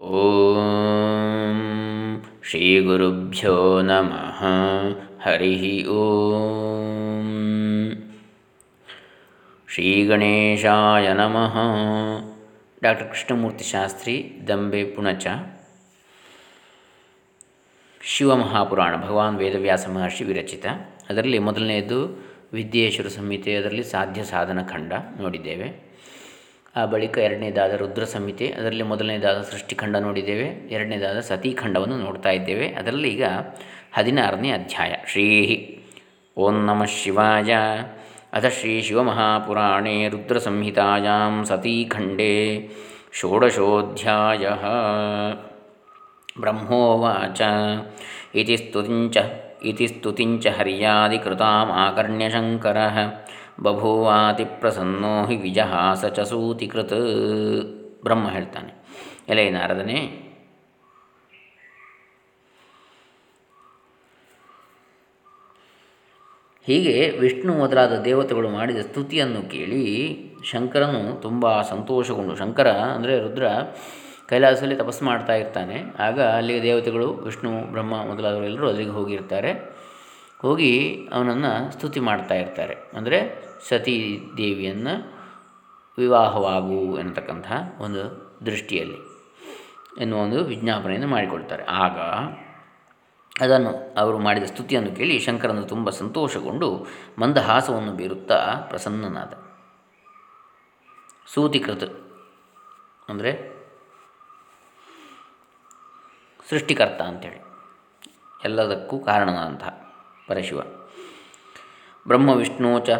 ಓಂ ಶ್ರೀ ಗುರುಭ್ಯೋ ನಮಃ ಹರಿ ಓಂ ಶ್ರೀ ಗಣೇಶಾಯ ನಮಃ ಡಾಕ್ಟರ್ ಕೃಷ್ಣಮೂರ್ತಿ ಶಾಸ್ತ್ರಿ ದಂಬೆ ಪುಣಚ ಶಿವಮಹಾಪುರಾಣ ಭಗವಾನ್ ವೇದವ್ಯಾಸ ಮಹರ್ಷಿ ವಿರಚಿತ ಅದರಲ್ಲಿ ಮೊದಲನೆಯದು ವಿದ್ಯೇಶ್ವರ ಸಂಹಿತೆ, ಅದರಲ್ಲಿ ಸಾಧ್ಯ ಸಾಧನ ಖಂಡ ನೋಡಿದ್ದೇವೆ. ಆ ಬಳಿಕ ಎರಡನೇದಾದ ರುದ್ರ ಸಂಹಿತೆ ಅದರಲ್ಲಿ ಮೊದಲನೇದಾದ ಸೃಷ್ಟಿಖಂಡ ನೋಡಿದ್ದೇವೆ, ಎರಡನೇದಾದ ಸತೀಖಂಡವನ್ನು ನೋಡ್ತಾ ಇದ್ದೇವೆ, ಅದರಲ್ಲಿ ಈಗ ಹದಿನಾರನೇ ಅಧ್ಯಾಯ. ಶ್ರೀ ಓಂ ನಮಃ ಶಿವಾಯ. ಅಥ ಶ್ರೀ ಶಿವಮಹಾಪುರಾಣೇ ರುದ್ರಸಂಹಿತಾಯಾಂ ಸತೀಖಂಡೇ ಷೋಡಶೋಧ್ಯಾಯ. ಬ್ರಹ್ಮೋವಾಚ. ಇತಿ ಸ್ತುತಿಂಚ ಇತಿ ಸ್ತುತಿಂಚ ಹರ್ಯಾದಿಕೃತಾಮಾಕರ್ಣ್ಯ ಶಂಕರಃ ಬಭೂವಾತಿ ಪ್ರಸನ್ನೋ ಹಿ ವಿಜಹಾಸ ಚ ಸೂತಿಕೃತ್. ಬ್ರಹ್ಮ ಹೇಳ್ತಾನೆ. ಎಲೆ ನಾರದನೇ ಹೀಗೆ ವಿಷ್ಣು ಮೊದಲಾದ ದೇವತೆಗಳು ಮಾಡಿದ ಸ್ತುತಿಯನ್ನು ಕೇಳಿ ಶಂಕರನು ತುಂಬ ಸಂತೋಷಗೊಂಡು, ಶಂಕರ ಅಂದರೆ ರುದ್ರ ಕೈಲಾಸದಲ್ಲಿ ತಪಸ್ಸು ಮಾಡ್ತಾ ಇರ್ತಾನೆ. ಆಗ ಅಲ್ಲಿ ದೇವತೆಗಳು ವಿಷ್ಣು, ಬ್ರಹ್ಮ ಮೊದಲಾದವರೆಲ್ಲರೂ ಅಲ್ಲಿಗೆ ಹೋಗಿರ್ತಾರೆ. ಹೋಗಿ ಅವನನ್ನು ಸ್ತುತಿ ಮಾಡ್ತಾ ಇರ್ತಾರೆ. ಅಂದರೆ ಸತೀ ದೇವಿಯನ್ನು ವಿವಾಹವಾಗು ಎನ್ನತಕ್ಕಂತಹ ಒಂದು ದೃಷ್ಟಿಯಲ್ಲಿ ಎನ್ನುವ ಒಂದು ವಿಜ್ಞಾಪನೆಯನ್ನು ಮಾಡಿಕೊಳ್ತಾರೆ ಆಗ ಅದನ್ನು ಅವರು ಮಾಡಿದ ಸ್ತುತಿಯನ್ನು ಕೇಳಿ ಶಂಕರನು ತುಂಬ ಸಂತೋಷಗೊಂಡು ಮಂದಹಾಸವನ್ನು ಬೀರುತ್ತಾ ಪ್ರಸನ್ನನಾದ. ಸೂತಿಕೃತ ಅಂದರೆ ಸೃಷ್ಟಿಕರ್ತ ಅಂಥೇಳಿ ಎಲ್ಲದಕ್ಕೂ ಕಾರಣನಾದಂತಹ ಪರಶಿವ. ಬ್ರಹ್ಮವಿಷ್ಣು ಚ.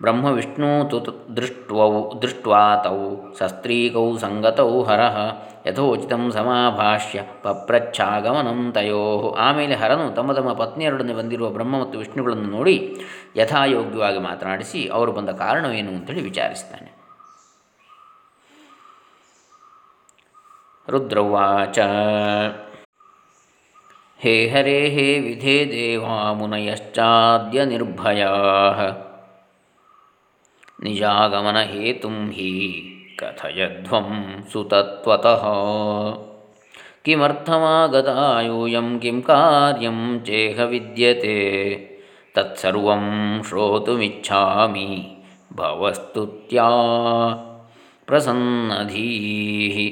ಬ್ರಹ್ಮವಿಷ್ಣು ತು ದೃಷ್ಟ್ವೌ ದೃಷ್ಟ್ವಾ ತೌ ಸಸ್ತ್ರೀಕೌ ಸಂಗತೌ ಹರಃ, ಯಥೋಚಿತಂ ಸಮಾಭಾಷ್ಯ ಪಪ್ರಚ್ಛಾಗಮನಂ ತಯೋ. ಆಮೇಲೆ ಹರನು ತಮ್ಮ ತಮ್ಮ ಪತ್ನಿಯರೊಡನೆ ಬಂದಿರುವ ಬ್ರಹ್ಮ ಮತ್ತು ವಿಷ್ಣುಗಳನ್ನು ನೋಡಿ ಯಥಾಯೋಗ್ಯವಾಗಿ ಮಾತನಾಡಿಸಿ ಅವರು ಬಂದ ಕಾರಣವೇನು ಅಂತೇಳಿ ವಿಚಾರಿಸ್ತಾನೆ. ರುದ್ರವಾಚ. ಹೇ ಹರೇ ಹೇ ವಿಧೇ ದೇವಾ ಮುನಯಶ್ಚಾದ್ಯ ನಿರ್ಭಯಾ. ನಿಜಾಗಮನಹೇತುಂ ಹಿ ಕಥಯಧ್ವಂ ಸುತತ್ವತಃ. ಕಿಮರ್ಥಮಾಗತಾಯೂಯಂ ಕಿಂ ಕಾರ್ಯಂ ಚೇಹ ವಿದ್ಯತೆ. ತತ್ಸರ್ವಂ ಶ್ರೋತುಮಿಚ್ಛಾಮಿ ಭವಸ್ತುತ್ಯಾ ಪ್ರಸನ್ನಧೀಹಿ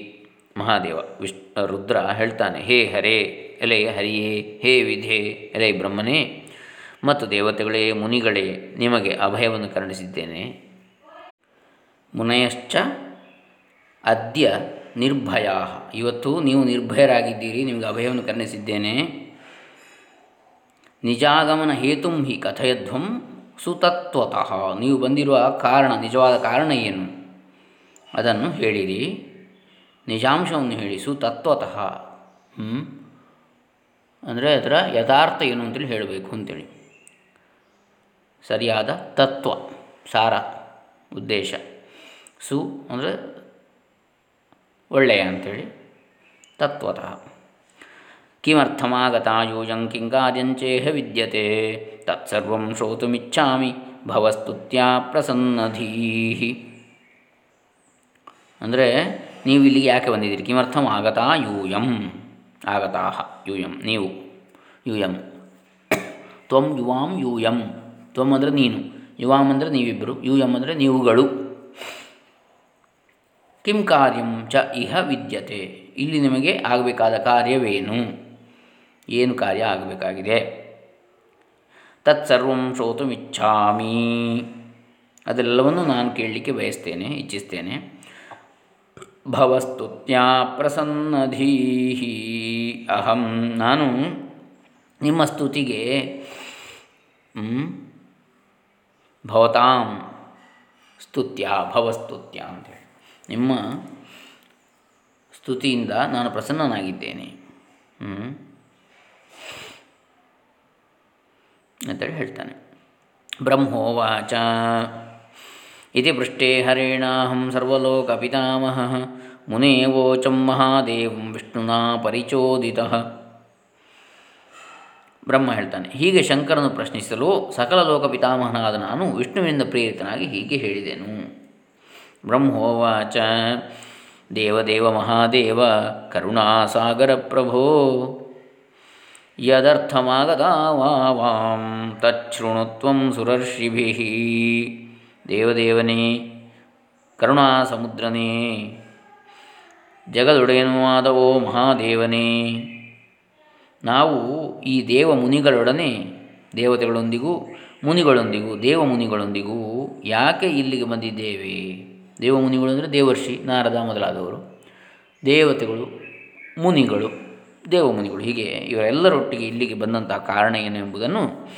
ಮಹಾದೇವ ವಿಶ್ ರುದ್ರ ಹೇಳ್ತಾನೆ, ಹೇ ಹರೇ ಎಲೆ ಹರಿಯೇ, ಹೇ ವಿಧೆ ಎಲೆ ಬ್ರಹ್ಮನೇ, ಮತ್ತು ದೇವತೆಗಳೇ, ಮುನಿಗಳೇ, ನಿಮಗೆ ಅಭಯವನ್ನು ಕರುಣಿಸಿದ್ದೇನೆ. ಮುನಯಶ್ಚ ಅದ್ಯ ನಿರ್ಭಯ ಇವತ್ತು ನೀವು ನಿರ್ಭಯರಾಗಿದ್ದೀರಿ, ನಿಮಗೆ ಅಭಯವನ್ನು ಕರುಣಿಸಿದ್ದೇನೆ. ನಿಜಾಗಮನ ಹೇತುಂ ಹಿ ಕಥಯಧ್ವಂ ಸುತತ್ವತಃ. ನೀವು ಬಂದಿರುವ ಕಾರಣ, ನಿಜವಾದ ಕಾರಣ ಏನು? ಅದನ್ನು ಹೇಳಿರಿ. ನಿಜಾಂಶವನ್ನು ಹೇಳಿ, ಸುತತ್ವತಃ. ಅಂದರೆ ಅದರ ಯಥಾರ್ಥ ಏನು ಅಂತೇಳಿ ಹೇಳಬೇಕು ಅಂತೇಳಿ. ಸರಿಯಾದ ತತ್ವ, ಸಾರ, ಉದ್ದೇಶ, ಸು ಅಂದರೆ ಒಳ್ಳೆಯ ಅಂಥೇಳಿ ತತ್ವತಃ. ಕಿಮರ್ಥಮಾಗತ ಯೂಯಂ ಕಿಂಗಾದ್ಯಂಚೇಹ ವಿದ್ಯತೆ, ತತ್ಸರ್ವಂ ಶ್ರೋತುಮಿಚ್ಛಾಮಿ ಭವಸ್ತುತ್ಯ ಪ್ರಸನ್ನಧೀ ಅಂದರೆ ನೀವು ಇಲ್ಲಿಗೆ ಯಾಕೆ ಬಂದಿದ್ದೀರಿ? ಕಿಮರ್ಥಂ ಆಗತಾ ಯೂಯಂ ಆಗತಾ ಯೂಯಂ. ನೀವು. ಯೂಯಂ. ತ್ವಂ ಯುವಾಂ ಯೂಯಂ. ತ್ವಂ ಅಂದರೆ ನೀನು. ಯುವಾಂ ಅಂದರೆ ನೀವಿಬ್ಬರು ಯೂಯಂ ಅಂದರೆ ನೀವುಗಳು. ಕಿಂ ಕಾರ್ಯಂ ಚ ಇಹ ವಿದ್ಯತೆ. ಇಲ್ಲಿ ನಿಮಗೆ ಆಗಬೇಕಾದ ಕಾರ್ಯವೇನು? ಏನು ಕಾರ್ಯ ಆಗಬೇಕಾಗಿದೆ? ತತ್ಸರ್ವಂ ಶ್ರೋತುಮಿಚ್ಛಾಮಿ. ಅದೆಲ್ಲವನ್ನು ನಾನು ಕೇಳಲಿಕ್ಕೆ ಬಯಸ್ತೇನೆ, ಇಚ್ಛಿಸ್ತೇನೆ. ಭವಸ್ತುತ್ಯಾ ಪ್ರಸನ್ನಧೀಹಿ. ಅಹಂ. ನಾನು ನಿಮ್ಮ ಸ್ತುತಿಗೆ ಭವತಾಂ ಸ್ತುತ್ಯ, ಭವಸ್ತುತ್ಯ ಅಂತೇಳಿ ನಿಮ್ಮ ಸ್ತುತಿಯಿಂದ ನಾನು ಪ್ರಸನ್ನನಾಗಿದ್ದೇನೆ. ಅಂತೇಳಿ ಹೇಳ್ತಾನೆ. ಬ್ರಹ್ಮೋವಾಚ. ಇತಿ ಪೃಷ್ಟೇ ಹರೇಣಾಹಂ ಮುನೇ ವೋಚಂ ಮಹಾದೇವಂ ವಿಷ್ಣುನಾ ಪರಿಚೋದಿತ ಬ್ರಹ್ಮ ಹೇಳ್ತಾನೆ, ಹೀಗೆ ಶಂಕರನು ಪ್ರಶ್ನಿಸಲು ಸಕಲ ಲೋಕ ಪಿತಾಮಹನಾದ ನಾನು ವಿಷ್ಣುವಿನಿಂದ ಪ್ರೇರಿತನಾಗಿ ಹೀಗೆ ಹೇಳಿದೆನು. ಬ್ರಹ್ಮೋವಾಚ, ದೇವದೇವ ಮಹಾದೇವ, ಕರುಣಾಸಾಗರ ಪ್ರಭೋ ಯದರ್ಥಮಾಗತಾವಾಂ ತಚ್ಛೃಣುತ್ವ ಸುರರ್ಷಿಭಿ। ದೇವದೇವನೇ ಕರುಣಾಸಮುದ್ರನೇ ಜಗದೊಡೆಯನೂ ಓ ಮಹಾದೇವನೇ. ನಾವು ಈ ದೇವ ಮುನಿಗಳೊಡನೆ, ದೇವತೆಗಳೊಂದಿಗೂ, ಮುನಿಗಳೊಂದಿಗೂ, ದೇವ ಮುನಿಗಳೊಂದಿಗೂ ಯಾಕೆ ಇಲ್ಲಿಗೆ ಬಂದಿದ್ದೇವೆ? ದೇವ ಮುನಿಗಳು ಅಂದರೆ ದೇವರ್ಷಿ, ನಾರದ ಮೊದಲಾದವರು. ದೇವತೆಗಳು, ಮುನಿಗಳು, ದೇವ ಮುನಿಗಳು. ಹೀಗೆ ಇವರೆಲ್ಲರೊಟ್ಟಿಗೆ ಇಲ್ಲಿಗೆ ಬಂದಂತಹ ಕಾರಣ ಏನು ಎಂಬುದನ್ನು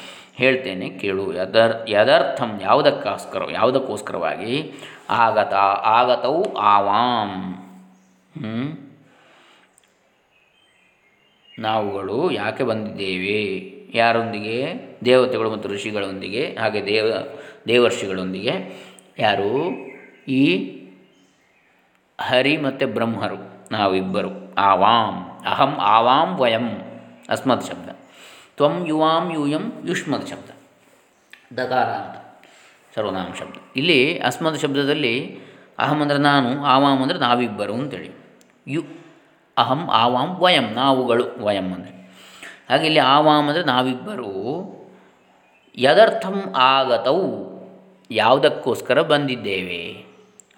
ಹೇಳ್ತೇನೆ, ಕೇಳು. ಯದರ್, ಯದರ್ಥಂ ಯಾವುದಕ್ಕೋಸ್ಕರ, ಯಾವುದಕ್ಕೋಸ್ಕರವಾಗಿ? ಆಗತ ಆಗತವು ಆವಾಂ. ನಾವುಗಳು ಯಾಕೆ ಬಂದಿದ್ದೇವೆ? ಯಾರೊಂದಿಗೆ? ದೇವತೆಗಳು ಮತ್ತು ಋಷಿಗಳೊಂದಿಗೆ, ಹಾಗೆ ದೇವ, ದೇವರ್ಷಿಗಳೊಂದಿಗೆ. ಯಾರು? ಈ ಹರಿ ಮತ್ತು ಬ್ರಹ್ಮರು. ನಾವಿಬ್ಬರು. ಆವಾಂ. ಅಹಂ ಆವಾಂ ವಯಂ. ಅಸ್ಮತ್ ಶಬ್ದ. ತ್ವಂ ಯುವಾಂ ಯೂಯಂ ಯುಷ್ಮದ್ ಶಬ್ದ. ದಕಾರ ಅಂತ. ಸರ್ವನಾಮ ಶಬ್ದ. ಇಲ್ಲಿ ಅಸ್ಮದ್ ಶಬ್ದದಲ್ಲಿ ಅಹಂ ಅಂದರೆ ನಾನು, ಆವಾಂ ಅಂದರೆ ನಾವಿಬ್ಬರು ಅಂತೇಳಿ. ಯು, ಅಹಂ, ಆವಾಂ, ವಯಂ, ನಾವುಗಳು, ವಯಂ ಅಂದರೆ. ಹಾಗೆ ಇಲ್ಲಿ ಆವಾಂ ಅಂದರೆ ನಾವಿಬ್ಬರು. ಯದರ್ಥಂ ಆಗತವು, ಯಾವುದಕ್ಕೋಸ್ಕರ ಬಂದಿದ್ದೇವೆ?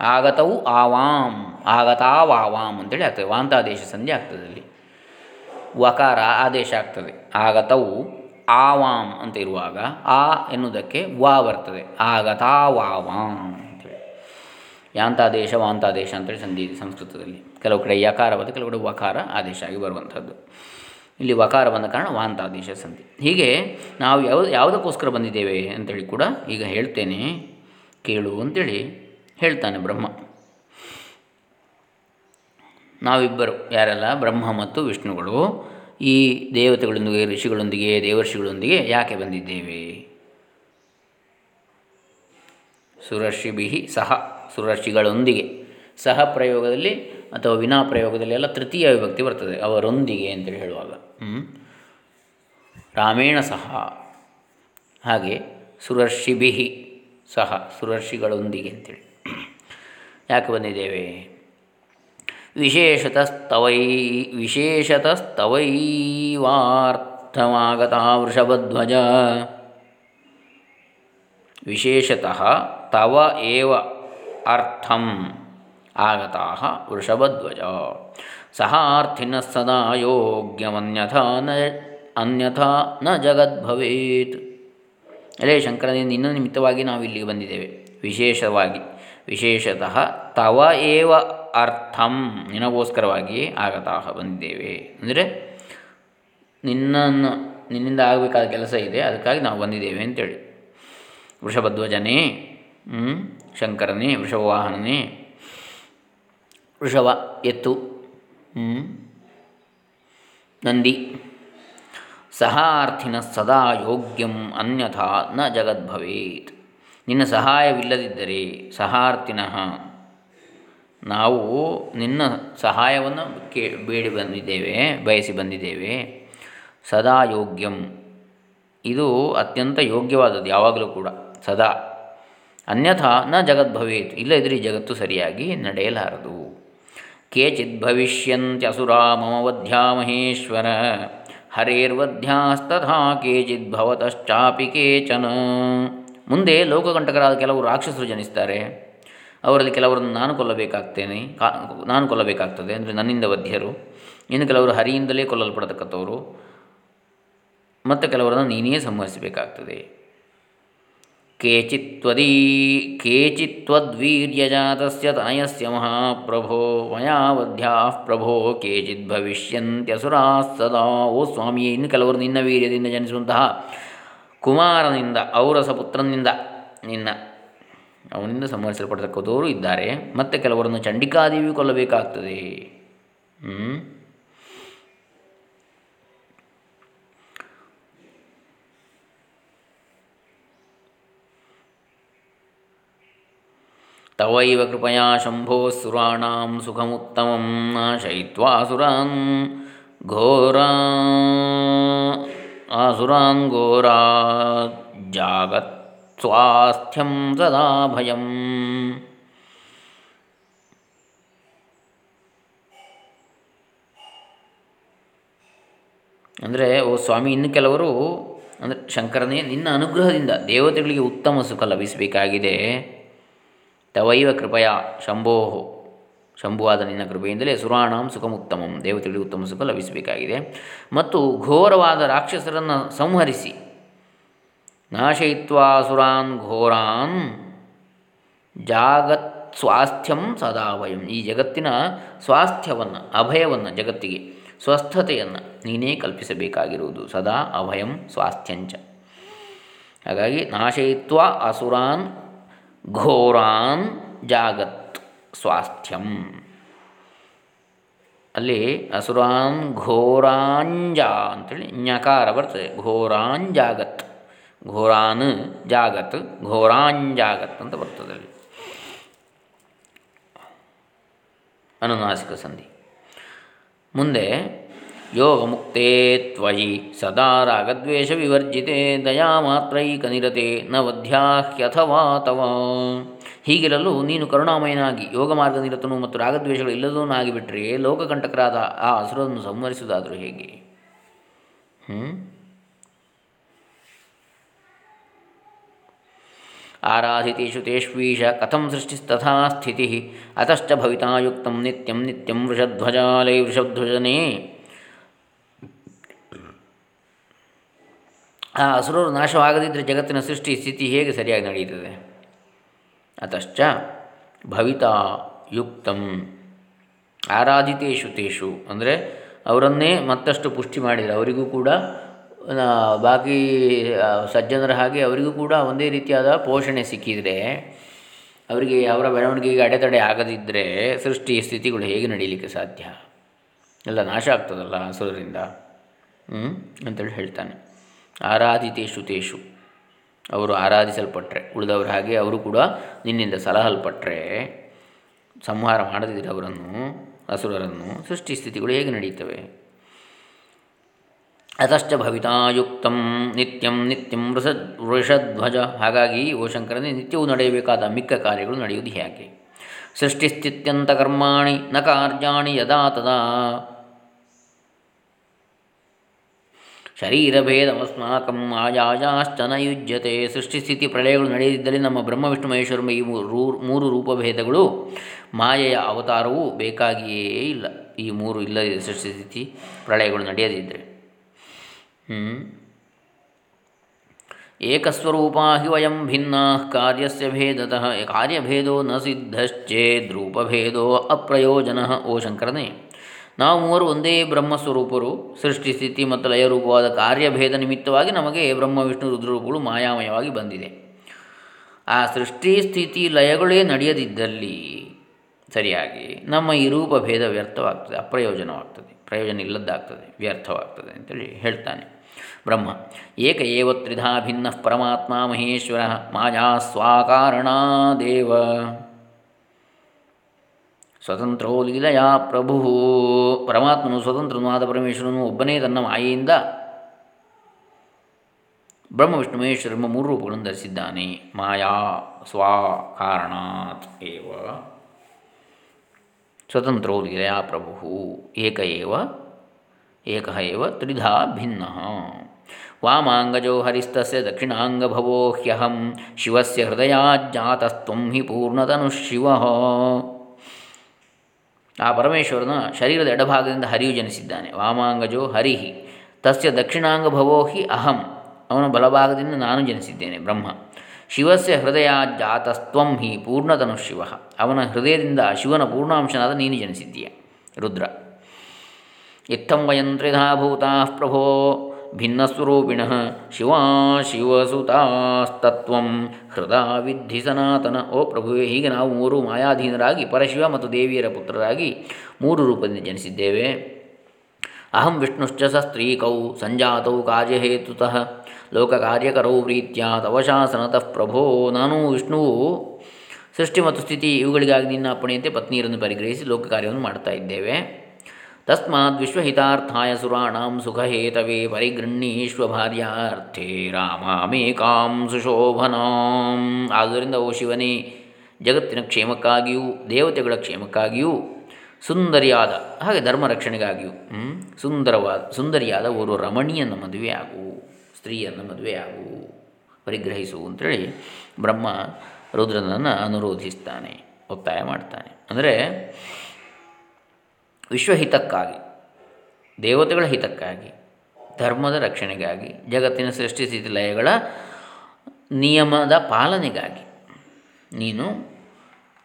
ಆಗತವು ಆವಾಂ, ಆಗತಾವಾವಾಂ ಅಂತೇಳಿ ಆಗ್ತದೆ. ವಾಂತಾದೇಶ ಸಂಧಿ ಆಗ್ತದೆ ಅಲ್ಲಿ. ವಕಾರ ಆದೇಶ ಆಗ್ತದೆ. ಆಗತವು. ಆವಾಂ ಅಂತ ಇರುವಾಗ ಆ ಎನ್ನುವುದಕ್ಕೆ ವಾ ಬರ್ತದೆ. ಆಗತಾವಾವಾಂ ಅಂತೇಳಿ ಯಾಂತಾದೇಶ ವಾಂತಾದೇಶ ಅಂತೇಳಿ ಸಂಧಿ ಸಂಸ್ಕೃತದಲ್ಲಿ. ಕೆಲವು ಕಡೆ ಯಕಾರ ಬರ್ತದೆ, ಕೆಲವು ಕಡೆ ವಕಾರ ಆದೇಶ ಆಗಿ ಬರುವಂಥದ್ದು ಇಲ್ಲಿ ವಕಾರ ಬಂದ ಕಾರಣ ವಾಂತಾದೇಶ ಸಂಧಿ. ಹೀಗೆ ನಾವು ಯಾವ, ಯಾವುದಕ್ಕೋಸ್ಕರ ಬಂದಿದ್ದೇವೆ ಅಂತೇಳಿ ಕೂಡ ಈಗ ಹೇಳ್ತೇನೆ. ಕೇಳು ಅಂತೇಳಿ ಹೇಳ್ತಾನೆ ಬ್ರಹ್ಮ. ನಾವಿಬ್ಬರು ಯಾರೆಲ್ಲ ಬ್ರಹ್ಮ ಮತ್ತು ವಿಷ್ಣುಗಳು. ಈ ದೇವತೆಗಳೊಂದಿಗೆ, ಋಷಿಗಳೊಂದಿಗೆ, ದೇವರ್ಷಿಗಳೊಂದಿಗೆ ಯಾಕೆ ಬಂದಿದ್ದೇವೆ? ಸುರರ್ಷಿಭಿ ಸಹ ಸುರರ್ಷಿಗಳೊಂದಿಗೆ. ಸಹ ಪ್ರಯೋಗದಲ್ಲಿ ಅಥವಾ ವಿನಾ ಪ್ರಯೋಗದಲ್ಲಿ ಎಲ್ಲ ತೃತೀಯ ವಿಭಕ್ತಿ ಬರ್ತದೆ. ಅವರೊಂದಿಗೆ ಅಂತೇಳಿ ಹೇಳುವಾಗ. ರಾಮೇಣ ಸಹ. ಹಾಗೆ ಸುರರ್ಷಿಭಿ ಸಹ ಸುರರ್ಷಿಗಳೊಂದಿಗೆ ಅಂತೇಳಿ. ಯಾಕೆ ಬಂದಿದ್ದೇವೆ? ವಿಶೇಷತಸ್ತವೈ ವಿಶೇಷತಸ್ತವೈವಾರ್ಥಮಾಗತ ವೃಷಭಧ್ವಜ. ವಿಶೇಷತಃ ತವ ಏವ ಅರ್ಥಂ ಆಗತಾ ವೃಷಭಧ್ವಜ. ಸಹ ಅರ್ಥಿನ ಸದಾ ಯೋಗ್ಯಮನ್ಯಥ ನ, ಅನ್ಯಥಾ ನ ಜಗದ್ಭವೇತ್ ಅಲ್ಲೇ ಶಂಕರನಿಂದ ನಿನ್ನ ನಿಮಿತ್ತವಾಗಿ ನಾವು ಇಲ್ಲಿಗೆ ಬಂದಿದ್ದೇವೆ. ವಿಶೇಷವಾಗಿ ವಿಶೇಷತಃ ತವ ಏವ ಅರ್ಥಂ ನಿನಗೋಸ್ಕರವಾಗಿ ಆಗತಃ ಬಂದಿದ್ದೇವೆ. ಅಂದರೆ ನಿನ್ನನ್ನು, ನಿನ್ನಿಂದ ಆಗಬೇಕಾದ ಕೆಲಸ ಇದೆ, ಅದಕ್ಕಾಗಿ ನಾವು ಬಂದಿದ್ದೇವೆ ಅಂತೇಳಿ. ವೃಷಭಧ್ವಜನೇ ಶಂಕರನೇ, ವೃಷಭವಾಹನನೇ, ವೃಷಭ ಎತ್ತು ನಂದಿ, ಸಹಾರ್ಥಿನ ಸದಾ ಯೋಗ್ಯಂ ಅನ್ಯಥಾ ನ ಜಗದ್ಭವೇತ್. ನಿನ್ನ ಸಹಾಯವಿಲ್ಲದಿದ್ದರೆ ಸಹಾರ್ಥಿನಃ. ನಾವು ನಿನ್ನ ಸಹಾಯವನ್ನು ಕೇ, ಬೇಡಿ ಬಂದಿದ್ದೇವೆ, ಬಯಸಿ ಬಂದಿದ್ದೇವೆ. ಸದಾ ಯೋಗ್ಯಂ. ಇದು ಅತ್ಯಂತ ಯೋಗ್ಯವಾದದ್ದು ಯಾವಾಗಲೂ ಕೂಡ. ಸದಾ. ಅನ್ಯಥಾ ನ ಜಗದ್ಭವೇತ್. ಇಲ್ಲದಿದ್ದರೆ ಈ ಜಗತ್ತು ಸರಿಯಾಗಿ ನಡೆಯಲಾರದು. ಕೇಚಿತ್ ಭವಿಷ್ಯಂತ್ಯಸುರಾ ಮಮ ವಧ್ಯಾ ಮಹೇಶ್ವರ. ಹರೇರ್ವಧ್ಯಾಸ್ತಥಾ ಕೇಚಿತ್ ಭವತಶ್ಚಾಪಿ ಕೇಚನ. ಮುಂದೆ ಲೋಕಕಂಟಕರಾದ ಕೆಲವು ರಾಕ್ಷಸರು ಜನಿಸ್ತಾರೆ. ಅವರಲ್ಲಿ ಕೆಲವರನ್ನು ನಾನು ಕೊಲ್ಲಬೇಕಾಗ್ತೇನೆ. ಕಾ, ನಾನು ಕೊಲ್ಲಬೇಕಾಗ್ತದೆ ಅಂದರೆ ನನ್ನಿಂದ ವಧ್ಯರು. ಇನ್ನು ಕೆಲವರು ಹರಿಯಿಂದಲೇ ಕೊಲ್ಲಲ್ಪಡತಕ್ಕಂಥವರು. ಮತ್ತು ಕೆಲವರನ್ನು ನೀನೇ ಸಂಹರಿಸಬೇಕಾಗ್ತದೆ. ಕೇಚಿತ್ವದೀ, ಕೇಚಿತ್ವದ್ವೀರ್ಯಜಾತಸ್ಯ ತನಯಸ್ಯ ಮಹಾಪ್ರಭೋ ಮಯಾವಧ್ಯಾ ಪ್ರಭೋ ಕೇಚಿತ್ ಭವಿಷ್ಯಂತ್ಯಸುರಾ ಸದಾ ಓ ಸ್ವಾಮಿಯೇ, ಇನ್ನು ಕೆಲವರು ನಿನ್ನ ವೀರ್ಯದಿಂದ ಜನಿಸುವಂತಹ ಕುಮಾರನಿಂದ, ಔರಸ ಪುತ್ರನಿಂದ ನಿನ್ನ, ಅವನಿಂದ ಸಂಹರಿಸಲ್ಪಡತಕ್ಕಂಥವರು ಇದ್ದಾರೆ. ಮತ್ತು ಕೆಲವರನ್ನು ಚಂಡಿಕಾದೇವಿ ಕೊಲ್ಲಬೇಕಾಗ್ತದೆ. ತವೈವ ಕೃಪಯಾ ಶಂಭೋ ಸುರಾಣಾಂ ಸುಖಮುತ್ತಮಂ ನಾಶಯಿತ್ವಾ ಸುರಾನ್ ಘೋರಾ ಆಸುರಾಂಗೋರಾ ಜಾಗತ್ ಸ್ವಾಸ್ಥ್ಯಂ ಸದಾ ಭಯಂ ಅಂದರೆ, ಓ ಸ್ವಾಮಿ, ಇನ್ನು ಕೆಲವರು, ಅಂದರೆ ಶಂಕರನೇ, ನಿನ್ನ ಅನುಗ್ರಹದಿಂದ ದೇವತೆಗಳಿಗೆ ಉತ್ತಮ ಸುಖ ಲಭಿಸಬೇಕಾಗಿದೆ. ತವೈವ ಕೃಪಯ, ಶಂಭೋ. ಶಂಭುವಾದ ನಿನ್ನ ಕೃಪೆಯಿಂದಲೇ ಸುರಾಣಾಂ ಸುಖಮುತ್ತಮಂ ದೇವತೆಗಳಿಗೆ ಉತ್ತಮ ಸುಖ ಲಭಿಸಬೇಕಾಗಿದೆ. ಮತ್ತು ಘೋರವಾದ ರಾಕ್ಷಸರನ್ನು ಸಂಹರಿಸಿ. ನಾಶಯಿತ್ವಾ ಸುರಾನ್ ಘೋರಾನ್ ಜಾಗತ್ ಸ್ವಾಸ್ಥ್ಯಂ ಸದಾ ವಯಂ. ಈ ಜಗತ್ತಿನ ಸ್ವಾಸ್ಥ್ಯವನ್ನು, ಅಭಯವನ್ನು, ಜಗತ್ತಿಗೆ ಸ್ವಸ್ಥತೆಯನ್ನು ನೀನೇ ಕಲ್ಪಿಸಬೇಕಾಗಿರುವುದು. ಸದಾ ಅಭಯಂ ಸ್ವಾಸ್ಥ್ಯಂಚ. ಹಾಗಾಗಿ ನಾಶಯಿತ್ವಾ ಅಸುರಾನ್ ಘೋರಾನ್ ಜಾಗತ್ ಸ್ವಾಸ್ಥ್ಯಂ ಅಲ್ಲಿ ಅಸುರಾನ್ ಘೋರಾಂಜ ಅಂತೇಳಿ ಞಕಾರ ಬರ್ತದೆ. ಘೋರಾಂಜಾಗತ್. ಘೋರಾನ್ ಜಾಗತ್, ಘೋರಾಂಜಾಗತ್ ಅಂತ ಬರ್ತದೆ ಅಲ್ಲಿ. ಅನುನಾಸಿಕ ಸಂಧಿ. ಮುಂದೆ ಯೋಗ ಮುಕ್ತೇ ತ್ವಯಿ, ಸದಾ ರಾಗದ್ವೇಷ ವಿವರ್ಜಿತೆ, ದಯಾ ಮಾತ್ರೈಕ ನಿರತೆ ನ ವಧ್ಯಾಹ್ಯಥವಾ ತವ ಹೀಗಿರಲು ನೀನು ಕರುಣಾಮಯನಾಗಿ ಯೋಗ ಮಾರ್ಗ ನಿರತನು ಮತ್ತು ರಾಗದ್ವೇಷಗಳು ಇಲ್ಲದೂ ಆಗಿಬಿಟ್ರೆ ಲೋಕಕಂಟಕರಾದ ಆ ಹಸುರನ್ನು ಸಂಹರಿಸುವುದಾದರೂ ಹೇಗೆ? ಹ್ಞೂ ಆರಾಧಿತೇಷು ತೇಷ್ವೀಶ ಕಥಂ ಸೃಷ್ಟಿಸ್ತಥಾ ಸ್ಥಿತಿ ಅತಶ್ಚ ಭವಿತಾಯುಕ್ತ ನಿತ್ಯಂ ನಿತ್ಯಂ ವೃಷಧ್ವಜಾಲೈ ವೃಷಧ್ವಜನೇ. ಆ ಅಸುರರು ನಾಶವಾಗದಿದ್ದರೆ ಜಗತ್ತಿನ ಸೃಷ್ಟಿ ಸ್ಥಿತಿ ಹೇಗೆ ಸರಿಯಾಗಿ ನಡೆಯುತ್ತದೆ? ಅತಶ್ಚ ಭವಿತಾ ಯುಕ್ತಂ. ಆರಾಧಿತೇಶು ತೇಷು. ಅಂದರೆ ಅವರನ್ನೇ ಮತ್ತಷ್ಟು ಪುಷ್ಟಿ ಮಾಡಿದರೆ. ಅವರಿಗೂ ಕೂಡ ಬಾಕಿ ಸಜ್ಜನರ ಹಾಗೆ ಅವರಿಗೂ ಕೂಡ ಒಂದೇ ರೀತಿಯಾದ ಪೋಷಣೆ ಸಿಕ್ಕಿದರೆ, ಅವರಿಗೆ ಅವರ ಬೆಳವಣಿಗೆಗೆ ಅಡೆತಡೆ ಆಗದಿದ್ದರೆ ಸೃಷ್ಟಿ ಸ್ಥಿತಿಗಳು ಹೇಗೆ ನಡೀಲಿಕ್ಕೆ ಸಾಧ್ಯ? ಎಲ್ಲ ನಾಶ ಆಗ್ತದಲ್ಲ ಹಸುರರಿಂದ ಅಂತೇಳಿ ಹೇಳ್ತಾನೆ. ಆರಾಧಿತೇಶು ತೇಷು. ಅವರು ಆರಾಧಿಸಲ್ಪಟ್ಟರೆ ಉಳಿದವರು ಹಾಗೆ ಅವರು ಕೂಡ ನಿನ್ನಿಂದ ಸಲಹಲ್ಪಟ್ಟರೆ ಸಂಹಾರ ಮಾಡದಿದ್ದರೆ ಅವರನ್ನು, ಅಸುರರನ್ನು ಸೃಷ್ಟಿ ಸ್ಥಿತಿಗಳು ಹೇಗೆ ನಡೆಯುತ್ತವೆ? ಅತಶ್ಚ ಭವಿತಾಯುಕ್ತಂ ನಿತ್ಯಂ ನಿತ್ಯಂ ವೃಷ ವೃಷಧ್ವಜ. ಹಾಗಾಗಿ ಓ ಶಂಕರನೇ ನಿತ್ಯವೂ ನಡೆಯಬೇಕಾದ ಮಿಕ್ಕ ಕಾರ್ಯಗಳು ನಡೆಯುವುದು ಹೇಗೆ ಸೃಷ್ಟಿಸ್ಥಿತ್ಯಂತ ಕರ್ಮಾಣಿ ನ ಕಾರ್ಯಾಣಿ ಯದಾ ತದಾ. ಶರೀರಭೇದಮಸ್ಮಾಕಂ ಆಯಾಯಾಶ್ಚನ ಯುಜ್ಯತೆ ಸೃಷ್ಟಿಸ್ಥಿತಿ ಪ್ರಳಯಗಳು ನಡೆಯದಿದ್ದಲ್ಲಿ ನಮ್ಮ ಬ್ರಹ್ಮ, ವಿಷ್ಣು, ಮಹೇಶ್ವರ ಈ ಮೂರು ರೂಪಭೇದಗಳು. ಮಾಯೆಯ ಅವತಾರವೂ ಬೇಕಾಗಿಯೇ ಇಲ್ಲ. ಈ ಮೂರು ಇಲ್ಲದಿದೆ ಸೃಷ್ಟಿಸ್ಥಿತಿ ಪ್ರಳಯಗಳು ನಡೆಯದಿದ್ದರೆ. ಏಕಸ್ವರೂಪಾ ಹಿ ವಯಂ ಭಿನ್ನಾ ಕಾರ್ಯಸ್ಯ ಭೇದತಃ. ಕಾರ್ಯಭೇದೋ ನ ಸಿದ್ಧಶ್ಚೇದ್ರೂಪಭೇದೋ ಅಪ್ರಯೋಜನ. ಓ ಶಂಕರನೇ. ನಾವು ಮೂವರು ಒಂದೇ ಬ್ರಹ್ಮಸ್ವರೂಪರು, ಸೃಷ್ಟಿ, ಸ್ಥಿತಿ ಮತ್ತು ಲಯರೂಪವಾದ ಕಾರ್ಯಭೇದ ನಿಮಿತ್ತವಾಗಿ ನಮಗೆ ಬ್ರಹ್ಮ, ವಿಷ್ಣು ರುದ್ರರೂಪಗಳು ಮಾಯಾಮಯವಾಗಿ ಬಂದಿದೆ. ಆ ಸೃಷ್ಟಿ, ಸ್ಥಿತಿ, ಲಯಗಳೇ ನಡೆಯದಿದ್ದಲ್ಲಿ ಸರಿಯಾಗಿ ನಮ್ಮ ಈ ರೂಪ ಭೇದ ವ್ಯರ್ಥವಾಗ್ತದೆ, ಅಪ್ರಯೋಜನವಾಗ್ತದೆ ಪ್ರಯೋಜನ ಇಲ್ಲದ್ದಾಗ್ತದೆ ವ್ಯರ್ಥವಾಗ್ತದೆ ಅಂತೇಳಿ ಹೇಳ್ತಾನೆ ಬ್ರಹ್ಮ. ಏಕ ಏವ ತ್ರಿಧಾ ಭಿನ್ನ ಪರಮಾತ್ಮ ಮಹೇಶ್ವರ ಮಾಯಾ ಸ್ವಾಕಾರಣಾದೇವ ಸ್ವತಂತ್ರೋ ಲೀಲೆಯ ಪ್ರಭು. ಪರಮಾತ್ಮನು ಸ್ವತಂತ್ರನು ಆದ ಪರಮೇಶ್ವರನು ಒಬ್ಬನೇ ತನ್ನ ಮಾಯೆಯಿಂದ ಬ್ರಹ್ಮ, ವಿಷ್ಣು, ಮಹೇಶ್ವರ ಮೂರು ರೂಪಗಳನ್ನು ಧರಿಸಿದ್ದಾನೆ. ಮಾಯಾ ಸ್ವಾಕಾರಣಾತ್ ಏವ. ಸ್ವತಂತ್ರೋ ಲೀಲೆಯ ಪ್ರಭು. ಏಕ ಏವ ಏಕ ಏವ, ತ್ರಿಧಾ ಭಿನ್ನ. ವಾಮಾಂಗಜೋ ಹರಿಸ್ತಸ್ಯ ದಕ್ಷಿಣಾಂಗಭವೋ ಹ್ಯಹಂ. ಶಿವಸ್ಯ ಹೃದಯಾಜ್ಜಾತಸ್ತ್ವಂ ಹಿ ಪೂರ್ಣತನು ಶಿವ. ಆ ಪರಮೇಶ್ವರನ ಶರೀರದ ಎಡಭಾಗದಿಂದ ಹರಿಯು ಜನಿಸಿದ್ದಾನೆ. ವಾಮಾಂಗಜೋ ಹರಿಹಿ. ತಸ್ಯ ದಕ್ಷಿಣಾಂಗಭವೋ ಹಿ ಅಹಂ. ಅವನ ಬಲಭಾಗದಿಂದ ನಾನು ಜನಿಸಿದ್ದೇನೆ, ಬ್ರಹ್ಮ. ಶಿವಸ್ಯ ಹೃದಯ ಜಾತಸ್ತ್ವಂ ಹಿ ಪೂರ್ಣತನು ಶಿವ. ಅವನ ಹೃದಯದಿಂದ ಶಿವನ ಪೂರ್ಣಾಂಶನಾದ ನೀನು ಜನಿಸಿದ್ದೀಯ, ರುದ್ರ. ಇತ್ತಂ ವಯಂ ಪ್ರಭೋ. ಭಿನ್ನಸ್ವರೂಪಿಣ ಶಿವಾ ಶಿವಸುತಾಸ್ತತ್ವಂ. ಹೃದಾ ವಿಧಿ ಸನಾತನ. ಓ ಪ್ರಭುವೇ, ಹೀಗೆ ನಾವು ಮೂರು ಮಾಯಾಧೀನರಾಗಿ ಪರಶಿವ ಮತ್ತು ದೇವಿಯರ ಪುತ್ರರಾಗಿ ಮೂರು ರೂಪದಿಂದ ಜನಿಸಿದ್ದೇವೆ. ಅಹಂ ವಿಷ್ಣುಶ್ಚ ಸ ಸ್ತ್ರೀಕೌ ಸಂಜಾತೌ ಕಾರ್ಯಹೇತುತಃ. ಲೋಕಕಾರ್ಯಕರೌ ಪ್ರೀತ್ಯ ತವ ಶಾಸನತಃ ಪ್ರಭೋ. ನಾನು ವಿಷ್ಣುವು ಸೃಷ್ಟಿ ಮತ್ತು ಸ್ಥಿತಿ ಇವುಗಳಿಗಾಗಿ ನಿನ್ನ ಅಪ್ಪಣೆಯಂತೆ ಪತ್ನಿಯರನ್ನು ಪರಿಗ್ರಹಿಸಿ ಲೋಕ ಕಾರ್ಯವನ್ನು ಮಾಡ್ತಾ ಇದ್ದೇವೆ. ತಸ್ಮಾತ್ ವಿಶ್ವಹಿತಾರ್ಥಾಯ ಸುರಾಣಾಂ ಸುಖಹೇತವೇ ಪರಿಗೃಹೀಶ್ವ ಭಾರ್ಯಾರ್ಥೇ ರಾಮಾಮೇಕಾಂ ಸುಶೋಭನಾಂ ಆದ್ದರಿಂದ ಓ ಶಿವನೇ, ಜಗತ್ತಿನ ಕ್ಷೇಮಕ್ಕಾಗಿಯೂ, ದೇವತೆಗಳ ಕ್ಷೇಮಕ್ಕಾಗಿಯೂ, ಸುಂದರಿಯಾದ, ಹಾಗೆ ಧರ್ಮ ರಕ್ಷಣೆಗಾಗಿಯೂ ಸುಂದರವಾದ, ಸುಂದರಿಯಾದ ಓರ್ವ ರಮಣಿಯನ್ನು ಮದುವೆಯಾಗು ಸ್ತ್ರೀಯನ್ನು ಮದುವೆಯಾಗು ಪರಿಗ್ರಹಿಸು ಅಂತೇಳಿ ಬ್ರಹ್ಮ ರುದ್ರನನ್ನು ಅನುರೋಧಿಸ್ತಾನೆ, ಒತ್ತಾಯ ಮಾಡ್ತಾನೆ. ಅಂದರೆ ವಿಶ್ವಹಿತಕ್ಕಾಗಿ, ದೇವತೆಗಳ ಹಿತಕ್ಕಾಗಿ, ಧರ್ಮದ ರಕ್ಷಣೆಗಾಗಿ, ಜಗತ್ತಿನ ಸೃಷ್ಟಿ ಸ್ಥಿತಿ ಲಯಗಳ ನಿಯಮದ ಪಾಲನೆಗಾಗಿ ನೀನು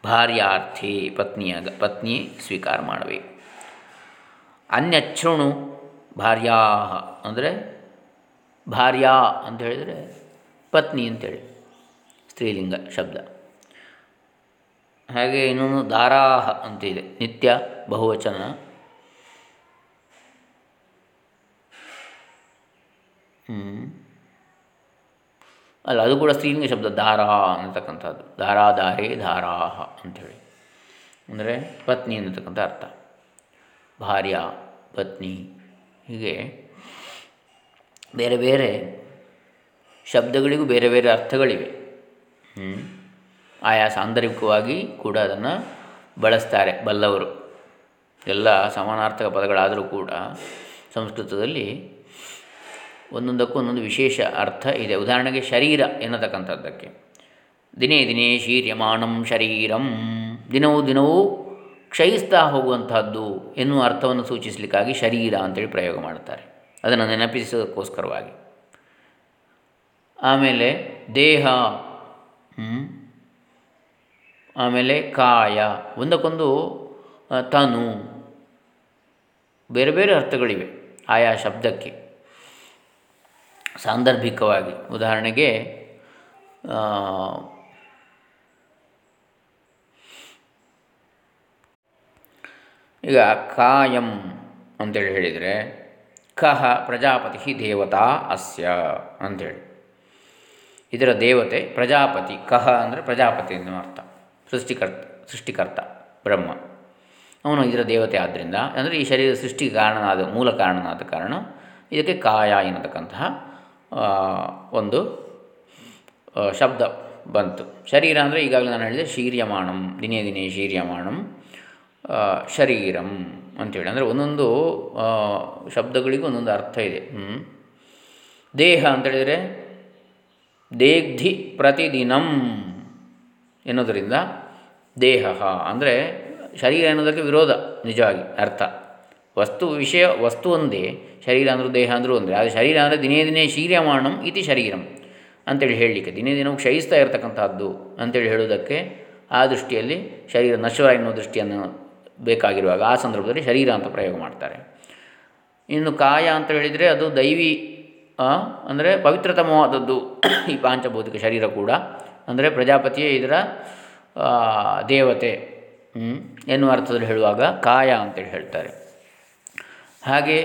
ಭಾರ್ಯಾರ್ಥಿ ಪತ್ನಿಯಾಗ ಪತ್ನಿ ಸ್ವೀಕಾರ ಮಾಡಬೇಕು. ಅನ್ಯಚ್ಛೃಣು ಭಾರ್ಯಾ ಅಂದರೆ ಭಾರ್ಯಾ ಅಂತ ಹೇಳಿದರೆ ಪತ್ನಿ ಅಂತೇಳಿ, ಸ್ತ್ರೀಲಿಂಗ ಶಬ್ದ. ಹಾಗೆ ಇನ್ನೊಂದು ದಾರಾಹ ಅಂತಿದೆ, ನಿತ್ಯ ಬಹುವಚನ. ಅಲ್ಲ, ಅದು ಕೂಡ ಸ್ತ್ರೀಲಿಂಗ ಶಬ್ದ, ದಾರಾ ಅನ್ನತಕ್ಕಂಥದ್ದು. ಧಾರಾ ಧಾರೆ ಧಾರಾಹ ಅಂಥೇಳಿ. ಅಂದರೆ ಪತ್ನಿ ಅನ್ನತಕ್ಕಂಥ ಅರ್ಥ. ಭಾರ್ಯ, ಪತ್ನಿ, ಹೀಗೆ ಬೇರೆ ಬೇರೆ ಶಬ್ದಗಳಿಗೂ ಬೇರೆ ಬೇರೆ ಅರ್ಥಗಳಿವೆ. ಆಯಾ ಸಾಂದರ್ಭಿಕವಾಗಿ ಕೂಡ ಅದನ್ನು ಬಳಸ್ತಾರೆ ಬಲ್ಲವರು. ಎಲ್ಲ ಸಮಾನಾರ್ಥಕ ಪದಗಳಾದರೂ ಕೂಡ ಸಂಸ್ಕೃತದಲ್ಲಿ ಒಂದೊಂದಕ್ಕೂ ಒಂದೊಂದು ವಿಶೇಷ ಅರ್ಥ ಇದೆ. ಉದಾಹರಣೆಗೆ ಶರೀರ ಎನ್ನತಕ್ಕಂಥದ್ದಕ್ಕೆ. ದಿನೇ ದಿನೇ ಶೀರ್ಯಮಾಣಂ ಶರೀರಂ, ದಿನವೂ ದಿನವೂ ಕ್ಷಯಿಸ್ತಾ ಹೋಗುವಂತಹದ್ದು ಎನ್ನುವ ಅರ್ಥವನ್ನು ಸೂಚಿಸಲಿಕ್ಕಾಗಿ ಶರೀರ ಅಂತೇಳಿ ಪ್ರಯೋಗ ಮಾಡ್ತಾರೆ ಅದನ್ನು ನೆನಪಿಸೋದಕ್ಕೋಸ್ಕರವಾಗಿ. ಆಮೇಲೆ ದೇಹ ಆಮೇಲೆ ಕಾಯ, ಒಂದಕ್ಕೊಂದು ತನು. ಬೇರೆ ಬೇರೆ ಅರ್ಥಗಳಿವೆ ಆಯಾ ಶಬ್ದಕ್ಕೆ. ಸಾಂದರ್ಭಿಕವಾಗಿ, ಉದಾಹರಣೆಗೆ ಈಗ ಕಾಯಂ ಅಂತೇಳಿ ಹೇಳಿದರೆ, ಕಹ ಪ್ರಜಾಪತಿ ದೇವತಾ ಅಸ್ಯ ಅಂಥೇಳಿ ಇದರ ದೇವತೆ ಪ್ರಜಾಪತಿ, ಕಹ ಅಂದರೆ ಪ್ರಜಾಪತಿ ಎನ್ನುವ ಅರ್ಥ. ಸೃಷ್ಟಿಕರ್ತ ಸೃಷ್ಟಿಕರ್ತ ಬ್ರಹ್ಮ. ಅವನು ಇದರ ದೇವತೆ ಆದ್ದರಿಂದ ಅಂದರೆ ಈ ಶರೀರ ಸೃಷ್ಟಿಗೆ ಕಾರಣನಾದ, ಮೂಲ ಕಾರಣನಾದ ಕಾರಣ, ಇದಕ್ಕೆ ಕಾಯ ಎನ್ನತಕ್ಕಂತಹ ಒಂದು ಶಬ್ದ ಬಂತು. ಶರೀರ ಅಂದರೆ ಈಗಾಗಲೇ ನಾನು ಹೇಳಿದೆ ಶೀರ್ಯಮಾಣಂ ದಿನೇ ದಿನೇ ಶೀರ್ಯಮಾಣಂ ಶರೀರಂ ಅಂಥೇಳಿ ಅಂದರೆ ಒಂದೊಂದು ಶಬ್ದಗಳಿಗೂ ಒಂದೊಂದು ಅರ್ಥ ಇದೆ. ದೇಹ ಅಂತೇಳಿದರೆ ದೇಗ್ಧಿ ಪ್ರತಿದಿನಂ. ಎನ್ನುವುದರಿಂದ ದೇಹ. ಅಂದರೆ ಶರೀರ ಎನ್ನುವುದಕ್ಕೆ ವಿರೋಧ, ನಿಜವಾಗಿ, ಅರ್ಥ. ವಸ್ತು ವಿಷಯ, ವಸ್ತು ಒಂದೇ ಶರೀರ ಅಂದರೂ ದೇಹ ಅಂದರೂ ಒಂದೇ. ಆದರೆ ಶರೀರ ಅಂದರೆ ದಿನೇ ದಿನೇ ಶೀರ್ಯಮಾಣಂ ಇತಿ ಶರೀರಂ ಅಂತೇಳಿ ಹೇಳಲಿಕ್ಕೆ, ದಿನೇ ದಿನವೂ ಕ್ಷಯಿಸ್ತಾ ಇರತಕ್ಕಂಥದ್ದು ಅಂತೇಳಿ ಹೇಳುವುದಕ್ಕೆ ಆ ದೃಷ್ಟಿಯಲ್ಲಿ ಶರೀರ ನಶ್ವರ ಎನ್ನುವ ದೃಷ್ಟಿಯನ್ನು ಬೇಕಾಗಿರುವಾಗ ಆ ಸಂದರ್ಭದಲ್ಲಿ ಶರೀರ ಅಂತ ಪ್ರಯೋಗ ಮಾಡ್ತಾರೆ. ಇನ್ನು ಕಾಯ ಅಂತ ಹೇಳಿದರೆ ಅದು ದೈವಿ ಅಂದರೆ ಪವಿತ್ರತಮವಾದದ್ದು ಈ ಪಾಂಚಭೌತಿಕ ಶರೀರ ಕೂಡ. ಅಂದರೆ ಪ್ರಜಾಪತಿಯೇ ಇದರ ದೇವತೆ ಎನ್ನುವ ಅರ್ಥದಲ್ಲಿ ಹೇಳುವಾಗ ಕಾಯ ಅಂತೇಳಿ ಹೇಳ್ತಾರೆ. ಹಾಗೆ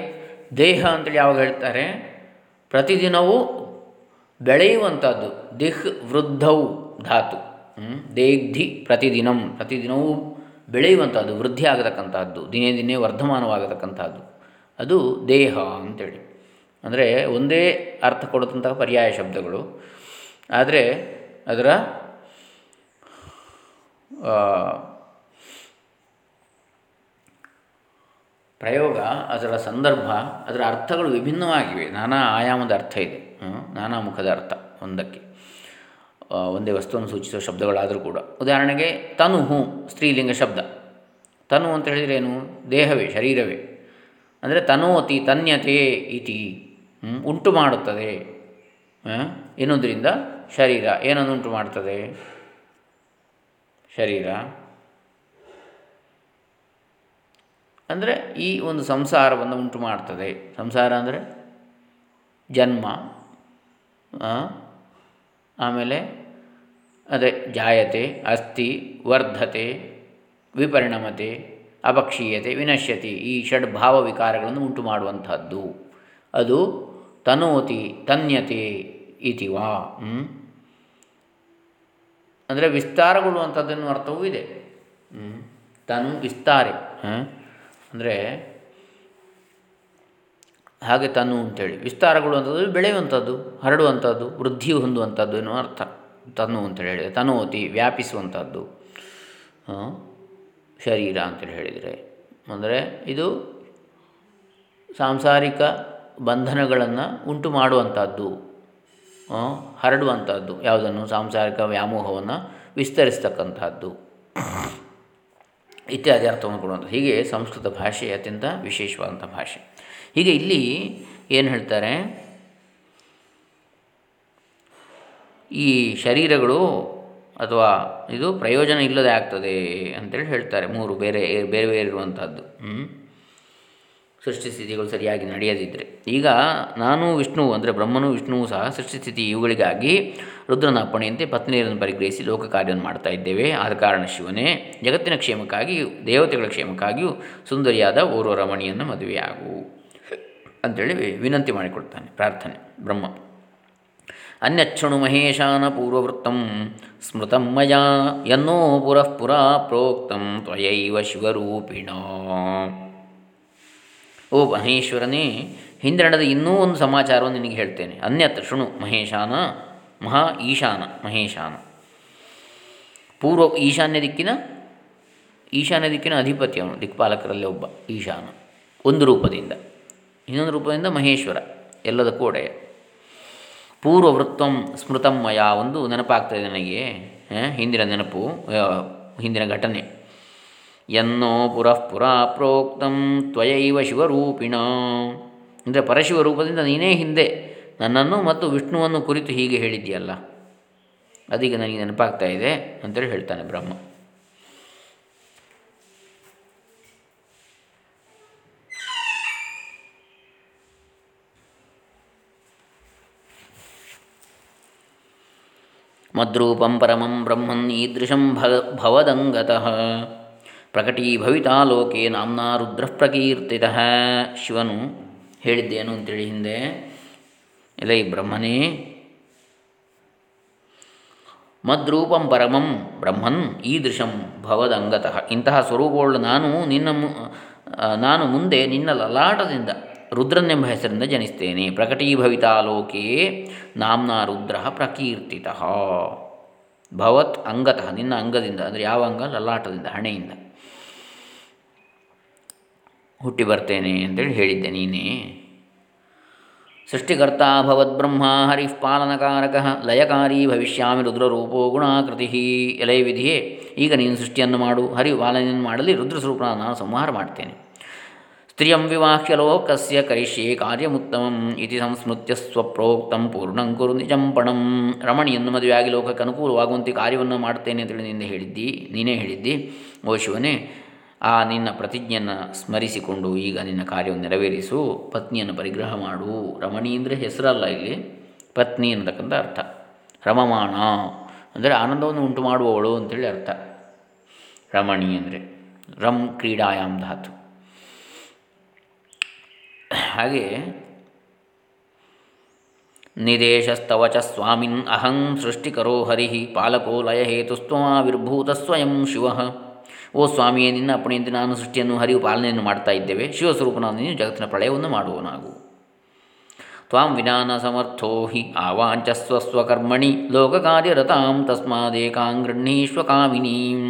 ದೇಹ ಅಂತೇಳಿ ಯಾವಾಗ ಹೇಳ್ತಾರೆ? ಪ್ರತಿದಿನವೂ ಬೆಳೆಯುವಂಥದ್ದು, ದಿಹ್ ವೃದ್ಧವು ಧಾತು ದೇಗ್ಧಿ ಪ್ರತಿದಿನಂ, ಪ್ರತಿದಿನವೂ ಬೆಳೆಯುವಂಥದ್ದು, ವೃದ್ಧಿ ಆಗತಕ್ಕಂಥದ್ದು, ದಿನೇ ದಿನೇ ವರ್ಧಮಾನವಾಗತಕ್ಕಂಥದ್ದು, ಅದು ದೇಹ ಅಂತೇಳಿ. ಅಂದರೆ ಒಂದೇ ಅರ್ಥ ಕೊಡುವಂತಹ ಪರ್ಯಾಯ ಶಬ್ದಗಳು. ಆದರೆ ಅದರ ಪ್ರಯೋಗ, ಅದರ ಸಂದರ್ಭ, ಅದರ ಅರ್ಥಗಳು ವಿಭಿನ್ನವಾಗಿವೆ. ನಾನಾ ಆಯಾಮದ ಅರ್ಥ ಇದೆ. ನಾನಾ ಮುಖದ ಅರ್ಥ ಒಂದಕ್ಕೆ. ಒಂದೇ ವಸ್ತುವನ್ನು ಸೂಚಿಸುವ ಶಬ್ದಗಳಾದರೂ ಕೂಡ. ಉದಾಹರಣೆಗೆ ತನು ಹೂ ಸ್ತ್ರೀಲಿಂಗ ಶಬ್ದ. ತನು ಅಂತ ಹೇಳಿದರೆ ಏನು? ದೇಹವೇ, ಶರೀರವೇ. ಅಂದರೆ ತನೋತಿ ತನ್ಯತೆ ಇತಿ. ಉಂಟು ಮಾಡುತ್ತದೆ. ಎನ್ನುವುದರಿಂದ ಶರೀರ ಏನನ್ನುಂಟು ಮಾಡ್ತದೆ? ಶರೀರ. ಅಂದರೆ ಈ ಒಂದು ಸಂಸಾರವನ್ನು ಉಂಟು ಮಾಡ್ತದೆ. ಸಂಸಾರ ಅಂದರೆ ಜನ್ಮ ಆಮೇಲೆ ಅದೇ ಜಾಯತೆ, ಅಸ್ಥಿ, ವರ್ಧತೆ, ವಿಪರಿಣಮತೆ, ಅಪಕ್ಷೀಯತೆ, ವಿನಶ್ಯತಿ ಈ ಷಡ್ಭಾವ ವಿಕಾರಗಳನ್ನು ಉಂಟು ಮಾಡುವಂಥದ್ದು. ಅದು ತನೋತಿ ತನ್ಯತೆ ಇತಿವಾ ಅಂದರೆ ವಿಸ್ತಾರಗೊಳ್ಳುವಂಥದ್ದನ್ನು ಅರ್ಥವೂ ಇದೆ. ತನು ವಿಸ್ತಾರೆ. ಅಂದರೆ ಹಾಗೆ ತನು ಅಂತೇಳಿ. ವಿಸ್ತಾರಗೊಳ್ಳುವಂಥದ್ದು ಬೆಳೆಯುವಂಥದ್ದು, ಹರಡುವಂಥದ್ದು ವೃದ್ಧಿ ಹೊಂದುವಂಥದ್ದು ಎನ್ನುವ ಅರ್ಥ. ತನು ಅಂತೇಳಿ ಹೇಳಿದರೆ, ತನೋತಿ ವ್ಯಾಪಿಸುವಂಥದ್ದು. ಶರೀರ ಅಂತೇಳಿ ಹೇಳಿದರೆ. ಅಂದರೆ ಇದು ಸಾಂಸಾರಿಕ ಬಂಧನಗಳನ್ನು ಉಂಟು ಮಾಡುವಂಥದ್ದು ಹರಡುವಂಥದ್ದು ಯಾವುದನ್ನು ಸಾಂಸಾರಿಕ ವ್ಯಾಮೋಹವನ್ನು ವಿಸ್ತರಿಸ್ತಕ್ಕಂಥದ್ದು ಇತ್ಯಾದಿ ಅರ್ಥವನ್ನು ಕೊಡುವಂಥ ಹೀಗೆ ಸಂಸ್ಕೃತ ಭಾಷೆ ಅತ್ಯಂತ ವಿಶೇಷವಾದಂಥ ಭಾಷೆ. ಹೀಗೆ ಇಲ್ಲಿ ಏನು ಹೇಳ್ತಾರೆ? ಈ ಶರೀರಗಳು ಅಥವಾ ಇದು ಪ್ರಯೋಜನ ಇಲ್ಲದೆ ಆಗ್ತದೆ ಅಂತೇಳಿ ಹೇಳ್ತಾರೆ, ಮೂರು ಬೇರೆ ಬೇರೆ ಬೇರೆ ಇರುವಂಥದ್ದು ಸೃಷ್ಟಿಸ್ಥಿತಿಗಳು ಸರಿಯಾಗಿ ನಡೆಯದಿದ್ದರೆ ಈಗ ನಾನು ವಿಷ್ಣು ಅಂದರೆ ಬ್ರಹ್ಮನು ವಿಷ್ಣುವು ಸಹ ಸೃಷ್ಟಿಸ್ಥಿತಿ ಇವುಗಳಿಗಾಗಿ ರುದ್ರನ ಅಪ್ಪಣೆಯಂತೆ ಪತ್ನಿಯರನ್ನು ಪರಿಗ್ರಹಿಸಿ ಲೋಕ ಕಾರ್ಯವನ್ನು ಮಾಡ್ತಾ ಇದ್ದೇವೆ. ಆದ ಕಾರಣ ಶಿವನೇ. ಜಗತ್ತಿನ ಕ್ಷೇಮಕ್ಕಾಗಿ, ದೇವತೆಗಳ ಕ್ಷೇಮಕ್ಕಾಗಿಯೂ ಸುಂದರಿಯಾದ ಓರ್ವ ರಮಣಿಯನ್ನು ಮದುವೆಯಾಗು. ಅಂಥೇಳಿ ವಿನಂತಿ ಮಾಡಿಕೊಡ್ತಾನೆ, ಪ್ರಾರ್ಥನೆ, ಬ್ರಹ್ಮ. ಅನ್ಯಕ್ಷಣು ಮಹೇಶಾನ ಪೂರ್ವವೃತ್ತಂ, ಸ್ಮೃತಂ ಮಯಾ ಎನ್ನೋ ಪುರಃಪುರ ಪ್ರೋಕ್ತಂ, ತ್ವಯೈವ ಶಿವರೂಪಿಣ. ಓ ಮಹೇಶ್ವರನೇ ಹಿಂದೆ ನಡೆದ ಇನ್ನೂ ಒಂದು ಸಮಾಚಾರವನ್ನು ನಿನಗೆ ಹೇಳ್ತೇನೆ. ಅನ್ಯತ್ರ ಶೃಣು ಮಹೇಶಾನ, ಮಹಾ ಈಶಾನ ಮಹೇಶಾನ. ಪೂರ್ವ ಈಶಾನ್ಯ ದಿಕ್ಕಿನ ಈಶಾನ್ಯ ದಿಕ್ಕಿನ ಅಧಿಪತಿ ಅವನು, ದಿಕ್ಪಾಲಕರಲ್ಲಿ ಒಬ್ಬ ಈಶಾನ. ಒಂದು ರೂಪದಿಂದ. ಇನ್ನೊಂದು ರೂಪದಿಂದ ಮಹೇಶ್ವರ, ಎಲ್ಲದಕ್ಕೂ ಒಡೆಯ. ಪೂರ್ವವೃತ್ತಂ ಸ್ಮೃತಂ ಮಯ ಒಂದು ನೆನಪಾಗ್ತದೆ ನನಗೆ ಹಿಂದಿನ ನೆನಪು ಹಿಂದಿನ ಘಟನೆ. ಎನ್ನೋ ಪುರಃ ಪುರಾ ಪ್ರೋಕ್ತಂ ತ್ವಯೈವ ಶಿವರೂಪಿಣ. ಅಂದರೆ ಪರಶಿವ ರೂಪದಿಂದ ನೀನೇ ಹಿಂದೆ ನನ್ನನ್ನು ಮತ್ತು ವಿಷ್ಣುವನ್ನು ಕುರಿತು ಹೀಗೆ ಹೇಳಿದ್ದೀಯಲ್ಲ. ಅದೀಗ ನನಗೆ ನೆನಪಾಗ್ತಾ ಇದೆ ಅಂತೇಳಿ ಹೇಳ್ತಾನೆ ಬ್ರಹ್ಮ. ಮದ್ರೂಪಂ ಪರಮಂ ಬ್ರಹ್ಮನ್ ಈದೃಶಂ ಭವದಂಗತಃ. ಪ್ರಕಟೀಭವಿತಾ ಲೋಕೆ ನಾಮ್ನಾ ರುದ್ರ ಪ್ರಕೀರ್ತಿತ ಶಿವನು ಹೇಳಿದ್ದೇನು ಅಂತೇಳಿ ಹಿಂದೆ. ಎಲ್ಲ ಈ ಬ್ರಹ್ಮನೇ, ಮದ್ರೂಪಂ ಪರಮಂ ಬ್ರಹ್ಮನ್ ಈದೃಶಂ ಭವದಂಗತಃ. ಇಂತಹ ಸ್ವರೂಪವುಳ್ಳ ನಾನು ನಿನ್ನ ನಾನು ಮುಂದೆ ನಿನ್ನ ಲಲಾಟದಿಂದ ರುದ್ರನೆಂಬ ಹೆಸರಿಂದ ಜನಿಸ್ತೇನೆ. ಪ್ರಕಟೀಭವಿತಾ ಲೋಕೆ ನಾಮ್ನ ರುದ್ರ ಪ್ರಕೀರ್ತಿತಃ ಭವತ್ ಅಂಗತಃ, ನಿನ್ನ ಅಂಗದಿಂದ, ಅಂದರೆ ಯಾವ ಅಂಗ? ಲಲಾಟದಿಂದ, ಹಣೆಯಿಂದ. ಹುಟ್ಟಿ ಬರ್ತೇನೆ ಅಂತೇಳಿ ಹೇಳಿದ್ದೆ ನೀನೇ. ಸೃಷ್ಟಿಕರ್ತ ಭವದ್ಬ್ರಹ್ಮ ಹರಿಃ ಪಾಲನಕಾರಕ ಲಯಕಾರಿ ಭವಿಷ್ಯಾಮಿ ರುದ್ರರೂಪೋ ಗುಣಾಕೃತಿ. ಎಲೆಯ ವಿಧಿಯೇ, ಈಗ ನೀನು ಸೃಷ್ಟಿಯನ್ನು ಮಾಡು, ಹರಿ ಪಾಲನೆಯನ್ನು ಮಾಡಲಿ ರುದ್ರಸ್ವರೂಪನ ನಾನು ಸಂಹಾರ ಮಾಡ್ತೇನೆ. ಸ್ತ್ರಿಯಂ ವಿವಾಹ್ಯ ಲೋಕಸ್ಯ ಕರಿಷ್ಯೆ ಕಾರ್ಯಮುತ್ತಮಂ ಇತಿ ಸಂಸ್ಮೃತ್ಯ ಸ್ವಪ್ರೋಕ್ತಂ ಪೂರ್ಣಂ ಕುರು ನಿಜಂಪಣಂ ರಮಣಿಯನ್ನು ಮದುವೆಯಾಗಿ ಲೋಕಕ್ಕೆ ಅನುಕೂಲವಾಗುವಂತೆ ಕಾರ್ಯವನ್ನು ಮಾಡ್ತೇನೆ ಅಂತೇಳಿ ನಿಂದ ಹೇಳಿದ್ದಿ, ನೀನೇ ಹೇಳಿದ್ದಿ. ಓ ಶಿವನೇ ಆ ನಿನ್ನ ಪ್ರತಿಜ್ಞೆಯನ್ನು ಸ್ಮರಿಸಿಕೊಂಡು ಈಗ ನಿನ್ನ ಕಾರ್ಯವನ್ನು ನೆರವೇರಿಸು. ಪತ್ನಿಯನ್ನು ಪರಿಗ್ರಹ ಮಾಡು. ರಮಣಿ ಅಂದರೆ ಹೆಸರಲ್ಲ ಇಲ್ಲಿ. ಪತ್ನಿ ಅನ್ನತಕ್ಕಂಥ ಅರ್ಥ. ರಮಮಾಣ ಅಂದರೆ ಆನಂದವನ್ನು ಉಂಟು ಮಾಡುವವಳು ಅಂತೇಳಿ ಅರ್ಥ. ರಮಣಿ ಅಂದರೆ ರಮ್ ಕ್ರೀಡಾಯಾಮ್ ಧಾತು. ಹಾಗೆ ನಿದೇಶಸ್ತವ ಚ ಸ್ವಾಮಿನ್ ಅಹಂ ಸೃಷ್ಟಿಕರೋ ಹರಿ ಪಾಲಕೋ ಲಯಹೇತುಸ್ತ್ವಮಾವಿರ್ಭೂತ ಸ್ವಯಂ ಶಿವ. ಓ ಸ್ವಾಮಿಯೇ, ನಿನ್ನ ಅಪ್ಪಣೆಯಂತೆ ನಾನು ಸೃಷ್ಟಿಯನ್ನು ಹರಿವು ಪಾಲನೆಯನ್ನು ಮಾಡ್ತಾ ಇದ್ದೇವೆ. ಶಿವಸ್ವರೂಪನಾದ ನೀನು ಜಗತ್ತಿನ ಪ್ರಳಯವನ್ನು ಮಾಡುವನಾಗು ತ್ವಾಂ ವಿನಾನ ಸಮರ್ಥೋ ಹಿ ಆವಾಂಚಸ್ವ ಸ್ವಕರ್ಮಣಿ ಲೋಕಕಾರ್ಯರತಾಂ ತಸ್ಮಾದೇಕಾಂಗೃಹೀಶ್ವ ಕಾಮಿನೀಂ.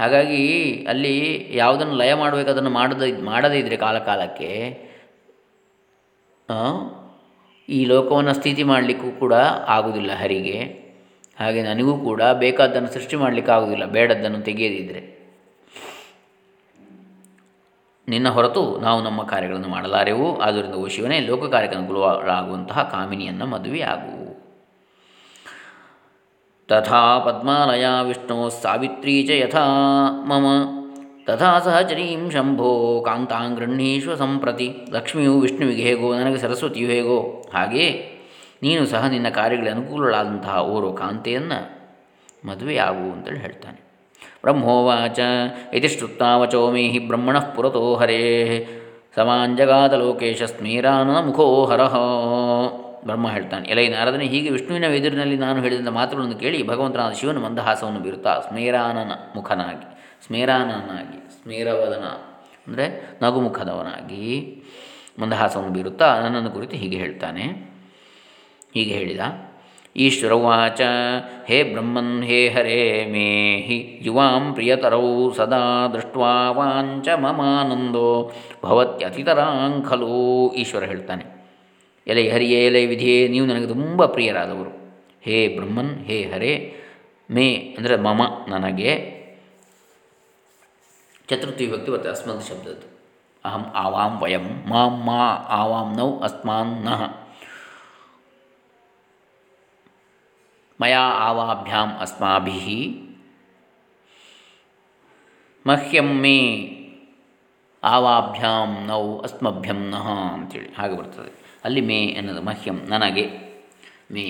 ಹಾಗಾಗಿ ಅಲ್ಲಿ ಯಾವುದನ್ನು ಲಯ ಮಾಡಬೇಕು, ಅದನ್ನು ಮಾಡದ, ಮಾಡದೇ ಇದ್ದರೆ ಕಾಲಕಾಲಕ್ಕೆ ಈ ಲೋಕವನ್ನು ಸ್ಥಿತಿ ಮಾಡಲಿಕ್ಕೂ ಕೂಡ ಆಗುವುದಿಲ್ಲ ಹರಿಗೆ. ಹಾಗೆ ನನಗೂ ಕೂಡ ಬೇಕಾದ್ದನ್ನು ಸೃಷ್ಟಿ ಮಾಡಲಿಕ್ಕೆ ಆಗುವುದಿಲ್ಲ, ಬೇಡದ್ದನ್ನು ತೆಗೆಯದಿದ್ದರೆ ನಿನ್ನ ಹೊರತು ನಾವು ನಮ್ಮ ಕಾರ್ಯಗಳನ್ನು ಮಾಡಲಾರೆವು. ಆದ್ದರಿಂದ ಓ ಶಿವನೇ, ಲೋಕ ಕಾರ್ಯಕ್ಕೆ ಅನುಕೂಲವಾಗುವಂತಹ ಕಾಮಿನಿಯನ್ನು ಮದುವೆಯಾಗು. ತಥಾ ಪದ್ಮಾಲಯ ವಿಷ್ಣು ಸಾವಿತ್ರೀ ಚ ಯಥಾ ಮಮ. ತಥಾ ಸಹಚರೀಂ ಶಂಭೋ ಕಾಂತಾಂಗೃಹೀಶ್ವ ಸಂಪ್ರತಿ. ಲಕ್ಷ್ಮಿಯು ವಿಷ್ಣುವಿಗೆ ಹೇಗೋ, ನನಗೆ ಸರಸ್ವತಿಯು ಹೇಗೋ ಹಾಗೆಯೇ ನೀನು ಸಹ ನಿನ್ನ ಕಾರ್ಯಗಳಿಗೆ ಅನುಕೂಲಗಳಾದಂತಹ ಓರ್ವ ಕಾಂತೆಯನ್ನು ಮದುವೆಯಾಗು ಅಂತೇಳಿ ಹೇಳ್ತಾನೆ. ಬ್ರಹ್ಮೋವಾಚ ಇತಿ ಶ್ರುತ್ತಾವಚೋ ಮೇಹಿ ಬ್ರಹ್ಮಣಃ ಪುರತೋ ಹರೇ ಸಮಾಂಜಗಾತ ಲೋಕೇಶ ಸ್ಮೇರಾನ ಮುಖೋ ಹರಹ ಬ್ರಹ್ಮ ಹೇಳ್ತಾನೆ, ಎಲೈ ನಾರದನೆ, ಹೀಗೆ ವಿಷ್ಣುವಿನ ಎದುರಿನಲ್ಲಿ ನಾನು ಹೇಳಿದಂಥ ಮಾತುಗಳನ್ನು ಕೇಳಿ ಭಗವಂತನಾದ ಶಿವನ ಮಂದಹಾಸವನ್ನು ಬೀರುತ್ತಾ, ಸ್ಮೇರಾನನ ಮುಖನಾಗಿ, ಸ್ಮೇರಾನನಾಗಿ, ಸ್ಮೇರವದನ, ಅಂದರೆ ನಗುಮುಖದವನಾಗಿ ಮಂದಹಾಸವನ್ನು ಬೀರುತ್ತಾ ನನ್ನನ್ನು ಕುರಿತು ಹೀಗೆ ಹೇಳ್ತಾನೆ. ಹೀಗೆ ಹೇಳಿದ. ಈಶ್ವರವಾಚ ಹೇ ಬ್ರಹ್ಮನ್, ಹೇ ಹರೇ ಮೇ ಹಿ ಯುವಾಂ ಪ್ರಿಯತರೌ ಸದಾ ದೃಷ್ಟ್ವಾ ವಾಂಚ ಮಮಾನಂದೋ. ಭವತ್ಯತಿತರಾಂ ಖಲು, ಈಶ್ವರ ಹೇಳ್ತಾನೆ. ಎಲೆ ಹರಿಯೇ, ಎಲೆ ವಿಧಿಯೇ, ನೀವು ನನಗೆ ತುಂಬ ಪ್ರಿಯರಾದವರು. ಹೇ ಬ್ರಹ್ಮನ್, ಹೇ ಹರೇ ಮೇ ಅಂದರೆ ಮಮ ನನಗೆ. ಚತುರ್ಥಿ ವಿಭಕ್ತಿ ಬರ್ತದೆ ಅಸ್ಮದ್ ಶಬ್ದದ್ದು. ಅಹಂ ಆವಾಂ ವಯಂ ಮಾಂ ಮಾ ಆವಾಂ ನೌ ಅಸ್ಮಾನ್ ನಃ. ಮಯಾ ಆವಾಭ್ಯಾಂ ಅಸ್ಮಾಭಿ ಮಹ್ಯಂ ಮೇ ಆವಾಭ್ಯಾಂ ನೌ ಅಸ್ಮಭ್ಯಂ ನಃ ಅಂತೇಳಿ ಹಾಗೆ ಬರ್ತದೆ. ಅಲ್ಲಿ ಮೇ ಎನ್ನದು ಮಹ್ಯಂ ನನಗೆ ಮೇ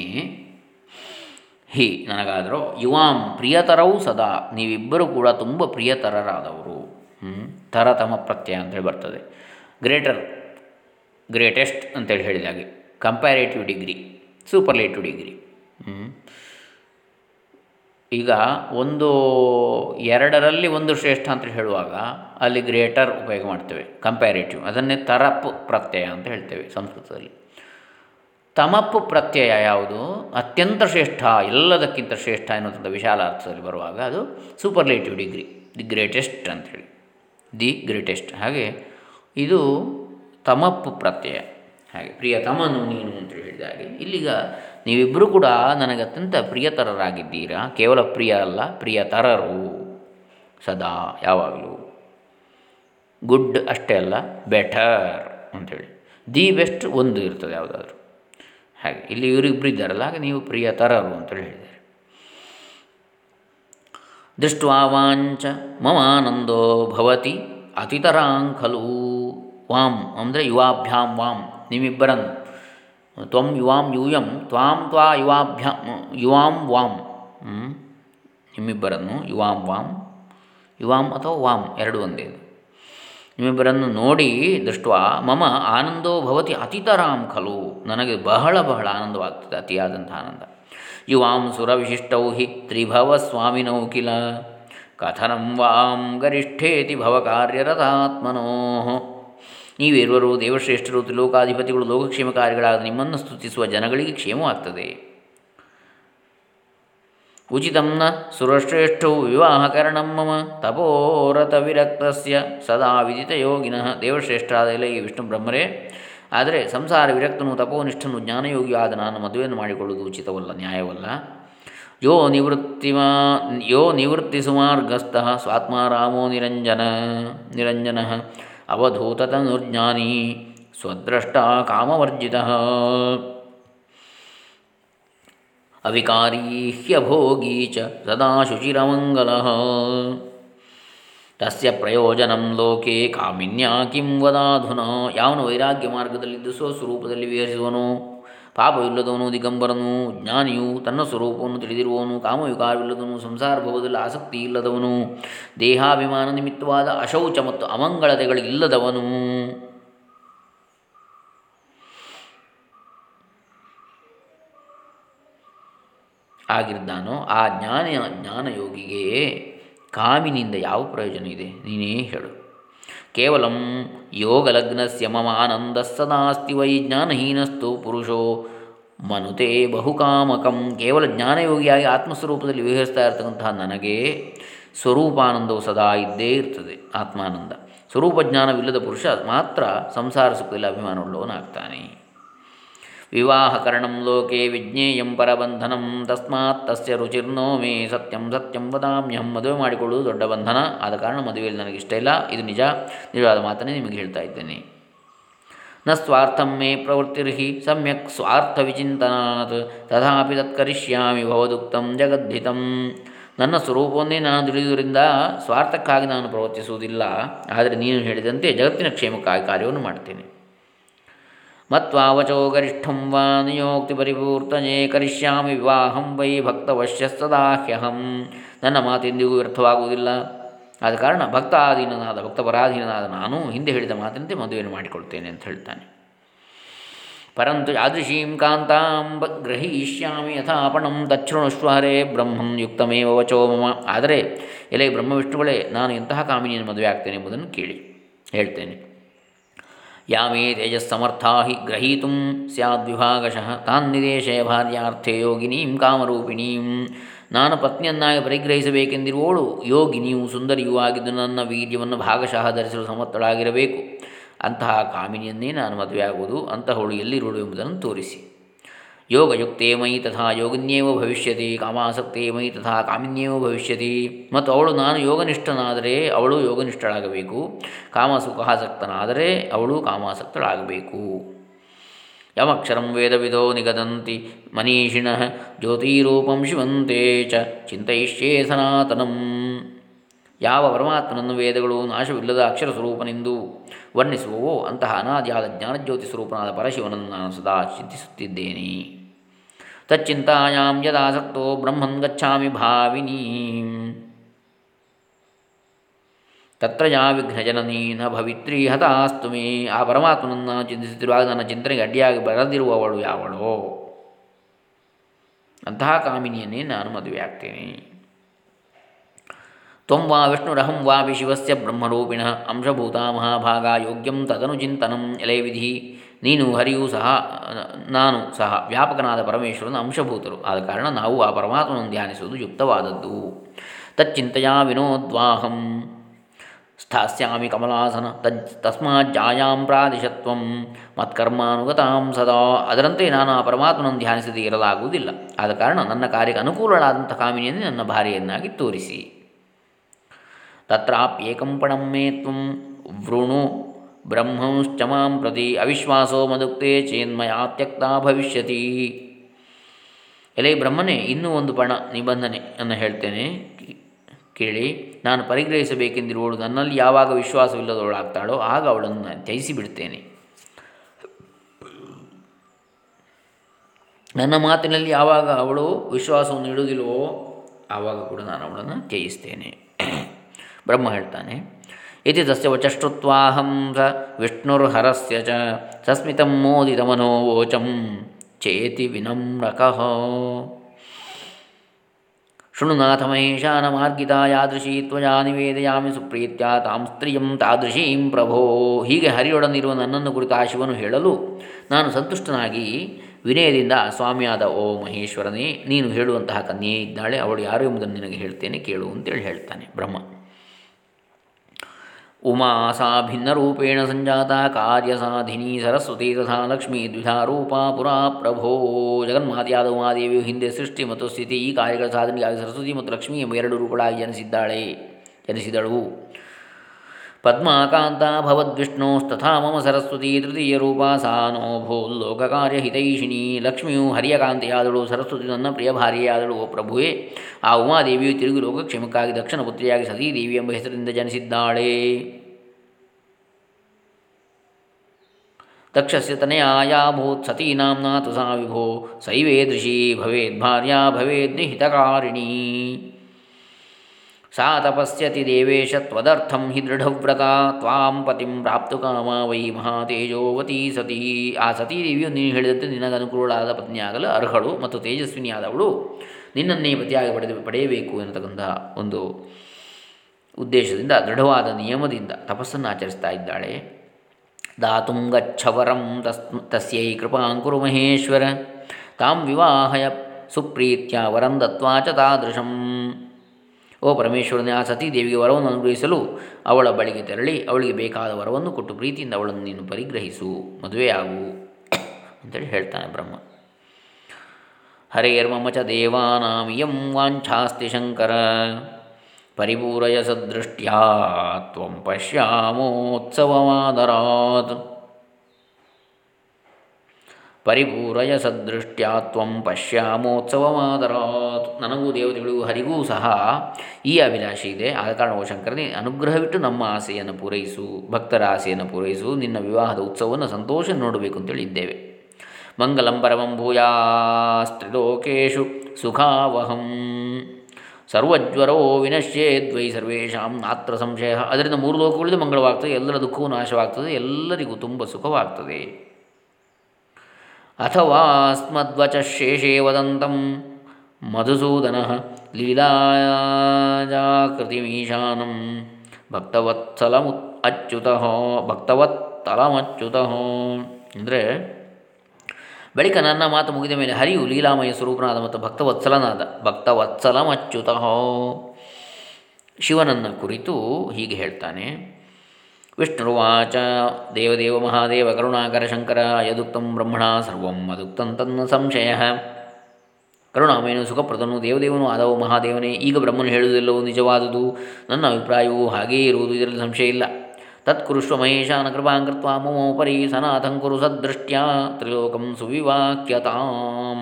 ಹಿ ನನಗಾದರೂ ಯುವಾಂ ಪ್ರಿಯತರವು ಸದಾ, ನೀವಿಬ್ಬರೂ ಕೂಡ ತುಂಬ ಪ್ರಿಯತರರಾದವರು. ತರತಮ ಪ್ರತ್ಯಯ ಅಂತೇಳಿ ಬರ್ತದೆ. ಗ್ರೇಟರ್, ಗ್ರೇಟೆಸ್ಟ್ ಅಂತೇಳಿ ಹೇಳಿದ ಹಾಗೆ. Comparative degree superlative degree. ಈಗ ಒಂದು ಎರಡರಲ್ಲಿ ಒಂದು ಶ್ರೇಷ್ಠ ಅಂತ ಹೇಳುವಾಗ ಅಲ್ಲಿ ಗ್ರೇಟರ್ ಉಪಯೋಗ ಮಾಡ್ತೇವೆ ಕಂಪ್ಯಾರಿಟಿವ್ ಅದನ್ನೇ ತರಪ್ ಪ್ರತ್ಯಯ ಅಂತ ಹೇಳ್ತೇವೆ ಸಂಸ್ಕೃತದಲ್ಲಿ. ತಮಪ್ಪು ಪ್ರತ್ಯಯ ಯಾವುದು? ಅತ್ಯಂತ ಶ್ರೇಷ್ಠ, ಎಲ್ಲದಕ್ಕಿಂತ ಶ್ರೇಷ್ಠ ಎನ್ನುವಂಥ ವಿಶಾಲ ಅರ್ಥದಲ್ಲಿ ಬರುವಾಗ ಅದು ಸೂಪರ್ಲೇಟಿವ್ ಡಿಗ್ರಿ ದಿ ಗ್ರೇಟೆಸ್ಟ್ ಅಂಥೇಳಿ ದಿ ಗ್ರೇಟೆಸ್ಟ್ ಹಾಗೆ ಇದು ತಮಪ್ಪು ಪ್ರತ್ಯಯ. ಹಾಗೆ ಪ್ರಿಯ ತಮನು ನೀನು ಅಂತ ಹೇಳಿದ ಹಾಗೆ. ಇಲ್ಲಿಗ ನೀವಿಬ್ಬರೂ ಕೂಡ ನನಗೆ ಅತ್ಯಂತ ಪ್ರಿಯತರರಾಗಿದ್ದೀರಾ? ಕೇವಲ ಪ್ರಿಯ ಅಲ್ಲ, ಪ್ರಿಯತರರು ಸದಾ ಯಾವಾಗಲೂ. ಗುಡ್ ಅಷ್ಟೇ ಅಲ್ಲ, ಬೆಟರ್ ಅಂಥೇಳಿ. ದಿ ಬೆಸ್ಟ್ ಒಂದು ಇರ್ತದೆ ಯಾವುದಾದ್ರೂ. ಹಾಗೆ, ಇಲ್ಲಿ ಇವರಿಬ್ಬರು ಇದ್ದಾರಲ್ಲ, ಹಾಗೆ ನೀವು ಪ್ರಿಯತರರು ಅಂತೇಳಿ ಹೇಳಿದ್ದಾರೆ. ದೃಷ್ಟ್ವಾ ವಾಂಚ ಮಮಾನಂದೋ ಭವತಿ ಅತಿತರಾಂಖಲು ವಾಂ. ಅಂದರೆ ಯುವಾಭ್ಯಾಂ ವಾಂ. ನಿಮ್ಮಿಬ್ಬರನ್ನು ತ್ವಂ ಯುವಾಂ ಯೂಯಂ, ತ್ವಾಂ ತ್ವಾ ಯುವಾಭ್ಯಾಂ, ಯುವಾಂ ವಾಂ. ನಿಮ್ಮಿಬ್ಬರನ್ನು ಯುವಾಂ ವಾಂ, ಯುವಾಂ ಅಥವಾ ವಾಂ, ಎರಡು ಒಂದೇ ನಿಮ್ಮಿಬ್ಬರನ್ನು ನೋಡಿ ದೃಷ್ಟ ಮಮ ಆನಂದೋ ಭವತಿ ಅತಿತರಾಂ ಖಲು. ನನಗೆ ಬಹಳ ಬಹಳ ಆನಂದವಾಗ್ತದೆ, ಅತಿಯಾದಂಥ ಆನಂದ. ಯುವಾಂ ಸುರವಿಶಿಷ್ಟೌ ಹಿ ತ್ರಿಭವ ಸ್ವಾಮಿನೌ ಕಿಲ. ಕಥನಂ ವಾಂ ಗರಿಷ್ಠೇತಿ ಭವ ಕಾರ್ಯರಥಾತ್ಮನೋ ನೀವಿರುವರು ದೇವಶ್ರೇಷ್ಠರು, ತ್ರಿಲೋಕಾಧಿಪತಿಗಳು ಲೋಕಕ್ಷೇಮಕಾರಿಗಳಾದ ನಿಮ್ಮನ್ನು ಸ್ತುತಿಸುವ ಜನಗಳಿಗೆ ಕ್ಷೇಮವಾಗ್ತದೆ. ಉಚಿತಂನ ಸುರಶ್ರೇಷ್ಠ ವಿವಾಹಕರಣ ಮಮ ತಪೋರಥ ವಿರಕ್ತಸ್ಯ ಸದಾ ವಿದಿತ ಯೋಗಿನಃ ದೇವಶ್ರೇಷ್ಠರಾದ ಎಲೆ ವಿಷ್ಣು ಬ್ರಹ್ಮರೇ. ಆದರೆ ಸಂಸಾರ ವಿರಕ್ತನು, ತಪೋನಿಷ್ಠನು, ಜ್ಞಾನಯೋಗಿಯಾದ ನಾನು ಮದುವೆಯನ್ನು ಮಾಡಿಕೊಳ್ಳುವುದು ಉಚಿತವಲ್ಲ, ನ್ಯಾಯವಲ್ಲ. ಯೋ ನಿವೃತ್ತಿಮಾ, ಯೋ ನಿವೃತ್ತಿ ಸುಮಾರ್ಗಸ್ಥ ಸ್ವಾತ್ಮಾರಾಮೋ ನಿರಂಜನ ನಿರಂಜನ. ಅವಧೂತತನುರ್ಜ್ಞಾನಿ ಸ್ವದ್ರಷ್ಟ ಕಾಮವರ್ಜಿತ. ಅವಿಕಾರಿ ಹ್ಯಭೋಗೀ ಚ ಸದಾ ಶುಚಿರಮಂಗಲ. ತಸ್ಯ ಪ್ರಯೋಜನಂ ಲೋಕೆ ಕಾಮಿನ್ಯಾ ಕಿಂ ವದಾಧುನಾ. ಯಾವನು ವೈರಾಗ್ಯ ಮಾರ್ಗದಲ್ಲಿದ್ದು ಸ್ವಸ್ವರೂಪದಲ್ಲಿ ವಿಹರಿಸುವನು? ಪಾಪವಿಲ್ಲದವನು ದಿಗಂಬರನು, ಜ್ಞಾನಿಯು ತನ್ನ ಸ್ವರೂಪವನ್ನು ತಿಳಿದಿರುವವನು ಕಾಮವಿಕಾರವಿಲ್ಲದವನು ಸಂಸಾರ ಭವದಲ್ಲಿ ಆಸಕ್ತಿ ಇಲ್ಲದವನು ದೇಹಾಭಿಮಾನ ನಿಮಿತ್ತವಾದ ಅಶೌಚ ಮತ್ತು ಅಮಂಗಳತೆಗಳಿಲ್ಲದವನು ಆಗಿದ್ದಾನೋ ಆ ಜ್ಞಾನ ಜ್ಞಾನಯೋಗಿಗೆ ಕಾಮಿನಿಂದ ಯಾವ ಪ್ರಯೋಜನ ಇದೆ ನೀನೇ ಹೇಳು. ಕೇವಲ ಯೋಗಲಗ್ನಸ್ಯ ಮಮ ಆನಂದ ಸದಾಸ್ತಿ ವೈ ಜ್ಞಾನಹೀನಸ್ತು ಪುರುಷೋ. ಮನುತೆ ಬಹುಕಾಮಕಂ. ಕೇವಲ ಜ್ಞಾನಯೋಗಿಯಾಗಿ ಆತ್ಮಸ್ವರೂಪದಲ್ಲಿ ವಿಹರಿಸ್ತಾ ಇರತಕ್ಕಂತಹ ನನಗೆ ಸ್ವರೂಪಾನಂದವು ಸದಾ ಇದ್ದೇ ಇರ್ತದೆ, ಆತ್ಮಾನಂದ. ಸ್ವರೂಪ ಜ್ಞಾನವಿಲ್ಲದ ಪುರುಷ ಮಾತ್ರ ಸಂಸಾರ ಸುಖದಲ್ಲಿ ಅಭಿಮಾನವುಳ್ಳವನಾಗ್ತಾನೆ. ವಿವಾಹಕರಣಂ ಲೋಕೆ ವಿಜ್ಞೇಯಂ ಪರಬಂಧನಂ ತಸ್ಮಾತ್ ತಸ್ಯ ರುಚಿರ್ನೋ ಮೇ ಸತ್ಯಂ ಸತ್ಯಂ ವದಾಮ್ಯಹಂ ಮದುವೆ ಮಾಡಿಕೊಳ್ಳುವುದು ದೊಡ್ಡ ಬಂಧನ ಆದ ಕಾರಣ ಮದುವೆಯಲ್ಲಿ ನನಗೆ ಇಷ್ಟ ಇಲ್ಲ, ಇದು ನಿಜ, ನಿಜವಾದ ಮಾತನ್ನೇ ನಿಮಗೆ ಹೇಳ್ತಾ ಇದ್ದೇನೆ. ನ ಸ್ವಾರ್ಥಂ ಮೇ ಪ್ರವೃತ್ತಿರ್ಹಿ, ಸಮ್ಯಕ್ ಸ್ವಾರ್ಥ ವಿಚಿಂತನಾತ್, ತಥಾಪಿ ತತ್ಕರಿಷ್ಯಾಮಿ ಭವದುಕ್ತಂ ಜಗದ್ಧಿತಂ। ನನ್ನ ಸ್ವರೂಪವನ್ನೇ ನಾನು ದುಡಿಯುವುದರಿಂದ ಸ್ವಾರ್ಥಕ್ಕಾಗಿ ನಾನು ಪ್ರವರ್ತಿಸುವುದಿಲ್ಲ, ಆದರೆ ನೀನು ಹೇಳಿದಂತೆ ಜಗತ್ತಿನ ಕ್ಷೇಮಕ್ಕಾಗಿ ಕಾರ್ಯವನ್ನು ಮಾಡ್ತೇನೆ ಮತ್ವಾವಚೋ ಗರಿಷ್ಠಂ ವಾ ನಿಯೋಕ್ತಿ ಪರಿಪೂರ್ತನೆ ಕರಿಷ್ಯಾಮಿ ವಿವಾಹಂ ವೈ ಭಕ್ತವಶ್ಯಸ್ತದಾಹ್ಯಹಂ ನನ್ನ ಮಾತೆಂದಿಗೂ ವ್ಯರ್ಥವಾಗುವುದಿಲ್ಲ. ಆದ ಕಾರಣ ಭಕ್ತಾಧೀನನಾದ, ಭಕ್ತಪರಾಧೀನನಾದ ನಾನು ಹಿಂದೆ ಹೇಳಿದ ಮಾತಿನಂತೆ ಮದುವೆಯನ್ನು ಮಾಡಿಕೊಳ್ತೇನೆ ಅಂತ ಹೇಳ್ತಾನೆ. ಪರಂತು ಯಾದೃಶೀಂ ಕಾಂತಾಂ ಗ್ರಹೀಷ್ಯಾಮಿ ಯಥಾಪಣಂ ತಚ್ಛೃಣುಷ್ವ ಹರೇ ಬ್ರಹ್ಮಂ ಯುಕ್ತಮೇವ ವಚೋ ಮಮ. ಆದರೆ ಎಲೆ ಬ್ರಹ್ಮವಿಷ್ಣುಗಳೇ, ನಾನು ಎಂತಹ ಕಾಮಿನಿಯನ್ನು ಮದುವೆ ಆಗ್ತೇನೆ ಎಂಬುದನ್ನು ಕೇಳಿ, ಹೇಳ್ತೇನೆ. ಯಾಮೇ ತೇಜಸ್ಸಮರ್ಥಾ ಹಿ ಗ್ರಹೀತು ಸ್ಯಾದ್ವಿಭಾಗಶಃ ತಾನ್ ಭಾರ್ಯಾರ್ಥೇ ಭಾರ್ಯಾರ್ಥೆ ಯೋಗಿನೀಂ ಕಾಮರೂಪಿಣೀಂ. ನಾನು ಪತ್ನಿಯನ್ನಾಗಿ ಪರಿಗ್ರಹಿಸಬೇಕೆಂದಿರುವವಳು ಯೋಗಿನಿಯು ಸುಂದರಿಯೂ ಆಗಿದ್ದು ನನ್ನ ವೀರ್ಯವನ್ನು ಭಾಗಶಃ ಧರಿಸಲು ಸಮರ್ಥಳಾಗಿರಬೇಕು. ಅಂತಹ ಕಾಮಿನಿಯನ್ನೇ ನಾನು ಮದುವೆಯಾಗುವುದು ಅಂತಹವಳು ಎಲ್ಲಿರುಳು ಎಂಬುದನ್ನು ತೋರಿಸಿ. ಯೋಗಯುಕ್ತೇ ಮೈ ತಥಾ, ಯೋಗಿನ್ಯೇವ ಭವಿಷ್ಯತಿ, ಕಾಮಾಸಕ್ತೇ ಮೈ ತಥಾ, ಕಾಮಿನ್ಯೇವ ಭವಿಷ್ಯತಿ. ಮತ್ತು ಅವಳು ನಾನು ಯೋಗನಿಷ್ಠನಾದರೆ ಅವಳು ಯೋಗನಿಷ್ಠಳಾಗಬೇಕು. ಕಾಮಸುಖಾಸಕ್ತನಾದರೆ ಅವಳು ಕಾಮಾಸಕ್ತಳಾಗಬೇಕು. ಯಮಕ್ಷರಂ ವೇದವಿದೋ ನಿಗದಂತಿ, ಮನೀಷಿಣ ಜ್ಯೋತಿರೂಪಂ ಶಿವಂತೆ ಚ, ಚಿಂತಯಿಷ್ಯೇ ಸನಾತನಂ. ಯಾವ ಪರಮಾತ್ಮನನ್ನು ವೇದಗಳು ನಾಶವಿಲ್ಲದ ಅಕ್ಷರ ಸ್ವರೂಪನೆಂದು ವರ್ಣಿಸುವವೋ, ಅಂತಹ ಅನಾದಿಯಾದ ಜ್ಞಾನಜ್ಯೋತಿ ಸ್ವರೂಪನಾದ ಪರಶಿವನನ್ನು ನಾನು ಸದಾ ಚಿಂತಿಸುತ್ತಿದ್ದೇನೆ. ತಚ್ಚಿಂತಾಯಾಂ ಯದಾಸಕ್ತೋ ಬ್ರಹ್ಮನ್ ಗಚ್ಚಾಮಿ ಭಾವಿನೀ. ತತ್ರ ಯಾ ವಿಘ್ನಜನನೀ ನ ಭವಿತ್ರಿ ಹತಾಸ್ತು ಮೇ. ಆ ಪರಮಾತ್ಮನನ್ನು ಚಿಂತಿಸುತ್ತಿರುವಾಗ ನನ್ನ ಚಿಂತನೆಗೆ ಅಡ್ಡಿಯಾಗಿ ಬರದಿರುವವಳು ಯಾವಳೋ. ಅಂತಹ ಕಾಮಿನಿಯನ್ನೇ ನಾನು ಮದುವೆಯಾಗ್ತೇನೆ. ತ್ವಂ ವಾ ವಿಷ್ಣುರಹಂ ವಾ ಶಿವಸ್ಯ ಬ್ರಹ್ಮರೂಪಿಣ ಅಂಶಭೂತ ಮಹಾಭಾಗ ಯೋಗ್ಯಂ ತದನು ಚಿಂತನಂ ನೀನು ಹರಿಯೂ ಸಹ, ನಾನು ಸಹ ವ್ಯಾಪಕನಾದ ಪರಮೇಶ್ವರನ ಅಂಶಭೂತರು. ಆದ ಕಾರಣ ನಾವು ಆ ಪರಮಾತ್ಮನನ್ನು ಧ್ಯಾನಿಸುವುದು ಯುಕ್ತವಾದದ್ದು. ತಚ್ಚಿಂತೆಯ ವಿನೋದ್ವಾಹಂ. ಸ್ಥಾಸ್ಯಾಮಿ ಕಮಲಾಸನ ತಜ್ ತಸ್ಮಾಜ್ಜಾಯಾಂ ಪ್ರಾದಿಶತ್ವಂ. ಮತ್ಕರ್ಮಾನುಗತಾಂ ಸದಾ. ಅದರಂತೆ ನಾನು ಆ ಪರಮಾತ್ಮನನ್ನು ಧ್ಯಾನಿಸದೇ ಇರಲಾಗುವುದಿಲ್ಲ. ಆದ ಕಾರಣ ನನ್ನ ಕಾರ್ಯಕ್ಕೆ ಅನುಕೂಲಳಾದಂಥ ಕಾಮಿನಿಯನ್ನೇ ನನ್ನ ಭಾರ್ಯೆಯನ್ನಾಗಿ ತೋರಿಸಿ. ತತ್ರಾಪ್ಯೇಕಂ ಪಣಂ ಮೇ ತ್ವಂ ವೃಣು ಬ್ರಹ್ಮಂಶ್ಚ ಮಾಂ ಪ್ರತಿ ಅವಿಶ್ವಾಸೋ ಮದುಕ್ತೆ ಚೇನ್ಮಯಾ ತ್ಯಕ್ತ ಭವಿಷ್ಯತಿ ಎಲೆ ಬ್ರಹ್ಮನೇ ಇನ್ನೂ ಒಂದು ಪಣ ನಿಬಂಧನೆ ಅನ್ನು ಹೇಳ್ತೇನೆ ಕೇಳಿ, ನಾನು ಪರಿಗ್ರಹಿಸಬೇಕೆಂದಿರುವಳು ನನ್ನಲ್ಲಿ ಯಾವಾಗ ವಿಶ್ವಾಸವಿಲ್ಲದವಳಾಗ್ತಾಳೋ ಆಗ ಅವಳನ್ನು ತ್ಯಜಿಸಿ ಬಿಡ್ತೇನೆ ನನ್ನ ಮಾತಿನಲ್ಲಿ ಯಾವಾಗ ಅವಳು ವಿಶ್ವಾಸವನ್ನು ಇಡುವುದಿಲ್ಲವೋ ಆವಾಗ ಕೂಡ ನಾನು ಅವಳನ್ನು ತ್ಯಜಿಸ್ತೇನೆ। ಬ್ರಹ್ಮ ಹೇಳ್ತಾನೆ. ಇತಿ ತಸ್ಯ ವಚಷ್ಟುತ್ವಾಹಂ ಸ ವಿಷ್ಣುರ್ಹರಸ್ಯ ಚ ಸಸ್ಮಿತಂ ಮೋದಿತಮನೋವೋಚಂ ಚೇತಿ ವಿನಮ್ರಕಃ. ಶೃಣುನಾಥ ಮಹೇಶಾನ ಮಾರ್ಗಿತಾ ಯಾದೃಶೀ ತ್ವಜಾ ನಿವೇದಯಾಮಿ ಸುಪ್ರೀತ್ಯ ತಾಂ ಸ್ತ್ರೀಯಂ ತಾದೃಶೀಂ ಪ್ರಭೋ. ಹೀಗೆ ಹರಿಯೊಡನಿರುವ ನನ್ನನ್ನು ಕುರಿತ ಆ ಶಿವನು ಹೇಳಲು ನಾನು ಸಂತುಷ್ಟನಾಗಿ ವಿನಯದಿಂದ ಸ್ವಾಮಿಯಾದ ಓ ಮಹೇಶ್ವರನೇ, ನೀನು ಹೇಳುವಂತಹ ಕನ್ಯೆ ಇದ್ದಾಳೆ, ಅವಳು ಯಾರು ಎಂಬುದನ್ನು ನಿನಗೆ ಹೇಳ್ತೇನೆ, ಕೇಳು ಅಂತೇಳಿ ಹೇಳ್ತಾನೆ ಬ್ರಹ್ಮ. ಉಮಾ ಸಾ ಭಿನ್ನರೂಪೇಣ ಸಂಜಾತ ಕಾರ್ಯಸಾಧಿನಿ ಸರಸ್ವತಿ ತಥಾ ಲಕ್ಷ್ಮೀ ದ್ವಿಧಾ ರೂಪ ಪುರಾ ಪ್ರಭೋ. ಜಗನ್ಮಾತೆಯಾದ ಉಮಾದೇವಿಯು ಹಿಂದೆ ಸೃಷ್ಟಿ ಮತ್ತು ಸ್ಥಿತಿ, ಈ ಕಾರ್ಯಗಳ ಸಾಧನೆಗಾಗಿ ಸರಸ್ವತಿ ಮತ್ತು ಲಕ್ಷ್ಮಿ ಎಂಬ ಎರಡು ರೂಪಗಳಾಗಿ ಜನಿಸಿದ್ದಾಳೆ, ಜನಿಸಿದಳು. ಪದ್ಮಾಕಾಂತ ಭವದ್ವಿಷ್ಣೋಸ್ತಥಾ ಮಮ ಸರಸ್ವತಿ ತೃತೀಯ ರೂಪ ಸಾ ನೋ ಭೂಲ್ಲೋಕಕಾರ್ಯಹಿತೈಷಿಣಿ ಲಕ್ಷ್ಮಿಯು ಹರಿಯ ಕಾಂತೆಯಾದಳು ಸರಸ್ವತಿ ನನ್ನ ಪ್ರಿಯ ಭಾರ್ಯೆಯಾದಳು ಓ ಪ್ರಭುವೇ ಆ ಉಮಾದೇವಿಯು ತಿರುಗಿ ಲೋಕಕ್ಷೇಮಕ್ಕಾಗಿ ದಕ್ಷಿಣ ಪುತ್ರಿಯಾಗಿ ಸತೀದೇವಿ ಎಂಬ ಹೆಸರಿನಿಂದ ಜನಿಸಿದ್ದಾಳೆ ದಕ್ಷಸ್ಯ ತನಯಾಯಾಭೂತ್ ಸತೀ ನಾಮ್ನಾ ತು ಸಾ ವಿಭೋ ಸೈವೇದೃಶಿ ಭವೇದ್ ಭಾರ್ಯಾ ಭವೇದ್ ನಿಹಿತಕಾರಿಣೀ ಸಾ ತಪಸ್ಯತಿ ದೇವೇಶ ತ್ವದರ್ಥಂ ಹಿ ದೃಢವ್ರತ ತ್ವಾಂ ಪತಿಂ ಪ್ರಾಪ್ತು ಕಾಮ ವೈ ಮಹಾತೇಜೋವತಿ ಸತಿ ಆ ಸತೀದೇವಿಯು ನೀನು ಹೇಳಿದಂತೆ ನಿನಗನುಕೂಲವಾದ ಪತ್ನಿಯಾಗಲು ಅರ್ಹಳು ಮತ್ತು ತೇಜಸ್ವಿನಿಯಾದವಳು. ನಿನ್ನನ್ನೇ ಪತಿಯಾಗಿ ಪಡೆದು ಪಡೆಯಬೇಕು ಎನ್ನತಕ್ಕಂತಹ ಒಂದು ಉದ್ದೇಶದಿಂದ, ದೃಢವಾದ ನಿಯಮದಿಂದ ತಪಸ್ಸನ್ನು ಆಚರಿಸ್ತಾ ಇದ್ದಾಳೆ. ದಾತುಂ ಗಚ್ಛವರಂ ತಸ್ ತಸ್ಯೈ ಕೃಪಾಂಕುರು ಮಹೇಶ್ವರ. ತಾಂ ವಿವಾಹಯ ಸುಪ್ರೀತ್ಯ ವರಂ ದತ್ವಾ ಚ ತಾದೃಶಂ. ಓ ಪರಮೇಶ್ವರನೇ, ಆ ಸತೀದೇವಿಗೆ ವರವನ್ನು ಅನುಗ್ರಹಿಸಲು ಅವಳ ಬಳಿಗೆ ತೆರಳಿ, ಅವಳಿಗೆ ಬೇಕಾದ ವರವನ್ನು ಕೊಟ್ಟು ಪ್ರೀತಿಯಿಂದ ಅವಳನ್ನು ನೀನು ಪರಿಗ್ರಹಿಸು ಮದುವೆಯಾಗು ಅಂತೇಳಿ ಹೇಳ್ತಾನೆ ಬ್ರಹ್ಮ. ಹರೇರ್ಮಮ ಚ ದೇವಾನಾಮಿಯಂ ವಾಂಛಾಸ್ತಿ ಶಂಕರ, ಪರಿಪೂರಯ ಸದೃಷ್ಟ್ಯಾ ತ್ವಂ ಪಶ್ಯಾಮೋತ್ಸವಮಾದರಾತ್. ಪರಿಪೂರಯ ಸದೃಷ್ಟ್ಯಾ ತ್ವಂ ಪಶ್ಯಾಮೋತ್ಸವಮಾದರಾತ್. ನನಗೂ ದೇವತೆಗಳಿಗೂ ಹರಿಗೂ ಸಹ ಈ ಅಭಿಲಾಷೆ ಇದೆ. ಆದ ಕಾರಣ ಓ ಶಂಕರನೇ, ಅನುಗ್ರಹವಿಟ್ಟು ನಮ್ಮ ಆಸೆಯನ್ನು ಪೂರೈಸು, ಭಕ್ತರ ಆಸೆಯನ್ನು ಪೂರೈಸು, ನಿನ್ನ ವಿವಾಹದ ಉತ್ಸವವನ್ನು ಸಂತೋಷ ನೋಡಬೇಕು ಅಂತೇಳಿದ್ದೇವೆ ಮಂಗಲಂ ಪರಮಂ ಭೂಯಾಸ್ತ್ರಿಲೋಕೇಶು ಸುಖಾವಹಂ. ಸರ್ವಜ್ವರೋ ವಿನಶ್ಯೇದ್ವೈ ಸರ್ವೇಷಾಂ ನಾತ್ರ ಸಂಶಯ. ಅದರಿಂದ ಮೂರು ಲೋಕಗಳಿಂದ ಮಂಗಳವಾಗ್ತದೆ, ಎಲ್ಲರ ದುಃಖವೂ ನಾಶವಾಗ್ತದೆ, ಎಲ್ಲರಿಗೂ ತುಂಬ ಸುಖವಾಗ್ತದೆ. ಅಥವಾ ಅಸ್ಮದ್ವಚ ಶೇಷೇ ವದಂತಂ. ಮಧುಸೂದನ ಲೀಲಾಜಾಕೃತಿಮೀಶಾನಂ. ಭಕ್ತವತ್ಸಲಮುತ್ ಅಚ್ಯುತ, ಭಕ್ತವತ್ಸಲಮಚ್ಯುತಃ. ಅಂದರೆ ಬಳಿಕ ನನ್ನ ಮಾತು ಮುಗಿದ ಮೇಲೆ ಹರಿಯು ಲೀಲಾಮಯ ಸ್ವರೂಪನಾದ ಮತ್ತು ಭಕ್ತವತ್ಸಲನಾದ, ಭಕ್ತವತ್ಸಲಮಚ್ಯುತಃ. ಶಿವನನ್ನ ಕುರಿತು ಹೀಗೆ ಹೇಳ್ತಾನೆ ವಿಷ್ಣುರ್ವಾಚ. ದೇವದೇವ ಮಹಾದೇವ ಕರುಣಾಕರ ಶಂಕರ ಯದುಕ್ತಂ ಬ್ರಹ್ಮಣ ಸರ್ವಂ ಅದುಕ್ತಂ ತನ್ನ ಸಂಶಯ. ಕರುಣಾಮಯನು ಸುಖಪ್ರದನು, ದೇವದೇವನು ಆದವು ಮಹಾದೇವನೇ, ಈಗ ಬ್ರಹ್ಮನು ಹೇಳುವುದಿಲ್ಲವೋ ನಿಜವಾದುದು. ನನ್ನ ಅಭಿಪ್ರಾಯವು ಹಾಗೇ ಇರುವುದು, ಇದರಲ್ಲಿ ಸಂಶಯ ಇಲ್ಲ. ತತ್ಕುರುಷ್ವ ಮಹೇಶಾನ ಕೃಪಾಂಕೃತ್ವ ಮಮೋಪರಿ ಸನಾಥಂ ಕುರು ಸದೃಷ್ಟ್ಯಾ ತ್ರಿಲೋಕಂ ಸುವಿವಾಕ್ಯತಾಂ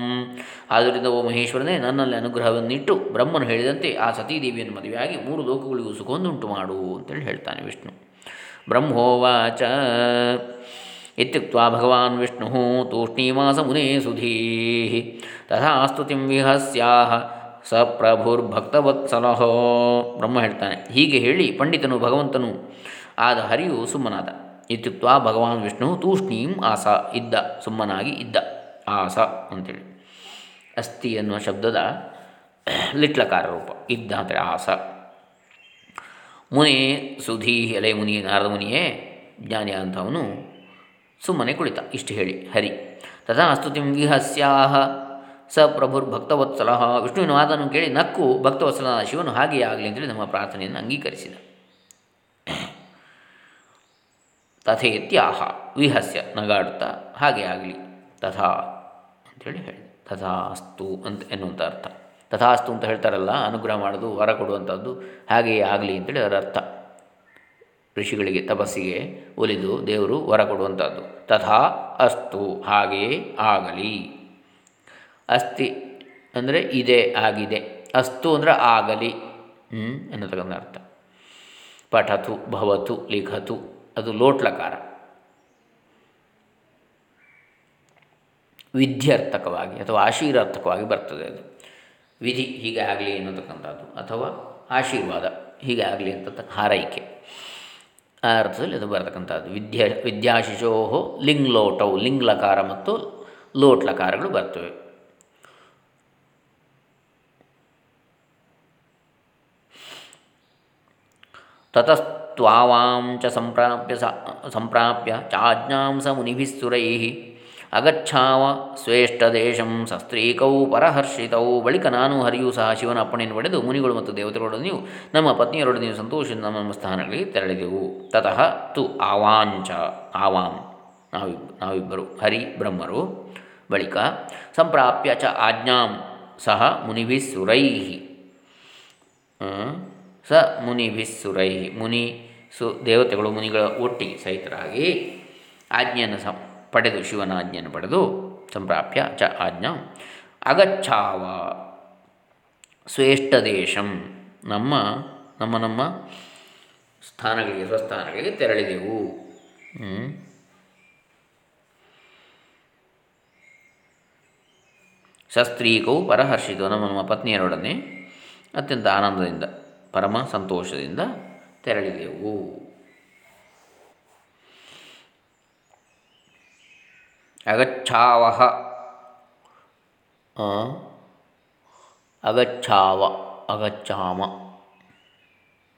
ಆದ್ದರಿಂದ ಓ ಮಹೇಶ್ವರನೇ, ನನ್ನಲ್ಲಿ ಅನುಗ್ರಹವನ್ನಿಟ್ಟು ಬ್ರಹ್ಮನು ಹೇಳಿದಂತೆ ಆ ಸತೀದೇವಿಯನ್ನು ಮದುವೆಯಾಗಿ ಮೂರು ಲೋಕಗಳಿಗೂ ಸುಖವನ್ನುಂಟು ಮಾಡು ಅಂತೇಳಿ ಹೇಳ್ತಾನೆ ವಿಷ್ಣು. ಬ್ರಹ್ಮೋವಾಚ. ಇತ್ಯುಕ್ತ ಭಗವಾನ್ ವಿಷ್ಣು ತೂಷ್ಣೀಮಾಸ ಮುನೇ ಸುಧೀ. ತಥಾ ಸ್ತುತಿಂ ವಿಹಸ್ಯಾಹ ಸ ಪ್ರಭುರ್ಭಕ್ತವತ್ಸಲಃ ಬ್ರಹ್ಮ ಹೇಳ್ತಾನೆ, ಹೀಗೆ ಹೇಳಿ ಪಂಡಿತನು ಭಗವಂತನು ಆದ ಹರಿಯು ಸುಮ್ಮನಾದ. ಇತ್ಯುಕ್ತ ಭಗವಾನ್ ವಿಷ್ಣು ತೂಷ್ಣೀಂ ಆಸ, ಇದ್ದ, ಸುಮ್ಮನಾಗಿ ಇದ್ದ, ಆಸ ಅಂತೇಳಿ. ಅಸ್ಥಿ ಅನ್ನುವ ಶಬ್ದದ ಲಿಟ್ಲಕಾರ ರೂಪ, ಇದ್ದ ಅಂತೇಳಿ ಆಸ. ಮುನಿ ಸುಧೀ ಎಲೆ ಮುನಿ ನಾರದ ಮುನಿಯೇ ಜ್ಞಾನಿ ಅಂಥವನು ಸುಮ್ಮನೆ ಕುಳಿತ. ಇಷ್ಟು ಹೇಳಿ. ಹರಿ. ತಥಾ ಸ್ತುತಿಂ ವಿಹಸ್ಯಾಹ. ಸ ಪ್ರಭುರ್ ಭಕ್ತವತ್ಸಲ. ವಿಷ್ಣುವಿನ ಮಾತನ್ನು ಕೇಳಿ ನಕ್ಕು ಭಕ್ತವತ್ಸಲನ ಶಿವನು ಹಾಗೆಯೇ ಆಗಲಿ ಅಂತೇಳಿ ನಮ್ಮ ಪ್ರಾರ್ಥನೆಯನ್ನು ಅಂಗೀಕರಿಸಿದ. ತಥೇತ್ಯಾಹ. ವಿಹಸ್ಯ. ನಗಾಡುತ್ತಾ. ಹಾಗೆ ಆಗಲಿ. ತಥಾ ಅಂತೇಳಿ ಹೇಳಿ ತಥಾಸ್ತು ಅಂತ ಎನ್ನುವಂಥ ಅರ್ಥ. ತಥಾಸ್ತು ಅಂತ ಹೇಳ್ತಾರಲ್ಲ, ಅನುಗ್ರಹ ಮಾಡೋದು, ವರ ಕೊಡುವಂಥದ್ದು, ಹಾಗೆಯೇ ಆಗಲಿ ಅಂತೇಳಿ ಅದರ ಅರ್ಥ. ಋಷಿಗಳಿಗೆ, ತಪಸ್ಸಿಗೆ ಒಲಿದು ದೇವರು ವರ ಕೊಡುವಂಥದ್ದು. ತಥಾ ಅಸ್ತು, ಹಾಗೆಯೇ ಆಗಲಿ. ಅಸ್ತಿ ಅಂದರೆ ಇದೆ, ಆಗಿದೆ. ಅಸ್ತು ಅಂದರೆ ಆಗಲಿ ಅನ್ನತಕ್ಕಂಥ ಅರ್ಥ. ಪಠತು, ಭವತು, ಲಿಖತು, ಅದು ಲೋಟ್ಲಕಾರ. ವಿದ್ಯಾರ್ಥಕವಾಗಿ ಅಥವಾ ಆಶೀರಾರ್ಥಕವಾಗಿ ಬರ್ತದೆ ಅದು. ವಿಧಿ ಹೀಗೆ ಆಗಲಿ ಎನ್ನತಕ್ಕಂಥದ್ದು ಅಥವಾ ಆಶೀರ್ವಾದ ಹೀಗೆ ಆಗಲಿ ಅಂತ ಹಾರೈಕೆ. ಆ ಅರ್ಥದಲ್ಲಿ ಅದು ಬರತಕ್ಕಂಥದ್ದು. ವಿದ್ಯಾ ವಿದ್ಯಾಶಿಶೋ ಲಿಂಗ್ ಲೋಟವು ಲಿಂಗ್ ಲಕಾರ ಮತ್ತು ಲೋಟ್ ಲಕಾರಗಳು ಬರ್ತವೆ ತತಸ್ತ್ವಾವಾಂ ಚ ಸಂಪ್ರಾಪ್ಯ ಸಂಪ್ರಾಪ್ಯ ಚಾಜ್ಞಾಂ ಸ ಅಗಚ್ಛಾವ ಶ್ರೇಷ್ಠದೇಶಂ ಸಸ್ತ್ರೀಕೌ ಪರಹರ್ಷಿತೌ. ಬಳಿಕ ನಾನು ಹರಿಯೂ ಸಹ ಶಿವನ ಅಪ್ಪಣೆಯನ್ನು ಪಡೆದು ಮುನಿಗಳು ಮತ್ತು ದೇವತೆಗಳೊಡನೆಯೂ ನಮ್ಮ ಪತ್ನಿಯರೊಡನೆ ಸಂತೋಷದಿಂದ ನಮ್ಮ ಸ್ಥಾನಗಳಿಗೆ ತೆರಳಿದೆವು. ತತಃ ತು ಆವಾಂಚ, ಆವಾಂ. ನಾವಿಬ್, ನಾವಿಬ್ಬರು, ಹರಿ, ಬ್ರಹ್ಮರು. ಬಳಿಕ ಸಂಪ್ರಾಪ್ಯ ಚ ಆಜ್ಞಾಂ, ಸಹ ಮುನಿಭಿಸ್ಸುರೈ ಸ ಮುನಿಭಿಸ್ಸುರೈ ಮುನಿ, ಸು, ದೇವತೆಗಳು ಮುನಿಗಳ ಒಟ್ಟಿಗೆ ಸಹಿತರಾಗಿ ಆಜ್ಞೆಯನ್ನು ಸಹ ಪಡೆದು ಶಿವನ ಆಜ್ಞೆಯನ್ನು ಪಡೆದು ಸಂಪ್ರಾಪ್ಯ ಚ ಆಜ್ಞ. ಅಗಚ್ಚಾವ ಶ್ರೇಷ್ಠ ದೇಶಂ. ನಮ್ಮ ನಮ್ಮ ನಮ್ಮ ಸ್ಥಾನಗಳಿಗೆ, ಸ್ವಸ್ಥಾನಗಳಿಗೆ ತೆರಳಿದೆವು. ಶಸ್ತ್ರೀಕವು ಪರಹರ್ಷಿತು ನಮ್ಮ ನಮ್ಮ ಪತ್ನಿಯರೊಡನೆ ಅತ್ಯಂತ ಆನಂದದಿಂದ, ಪರಮ ಸಂತೋಷದಿಂದ ತೆರಳಿದೆವು. ಅಗಚ್ಛಾವಹ ಅಗಚ್ಛಾವ ಅಗಚ್ಛಾಮ.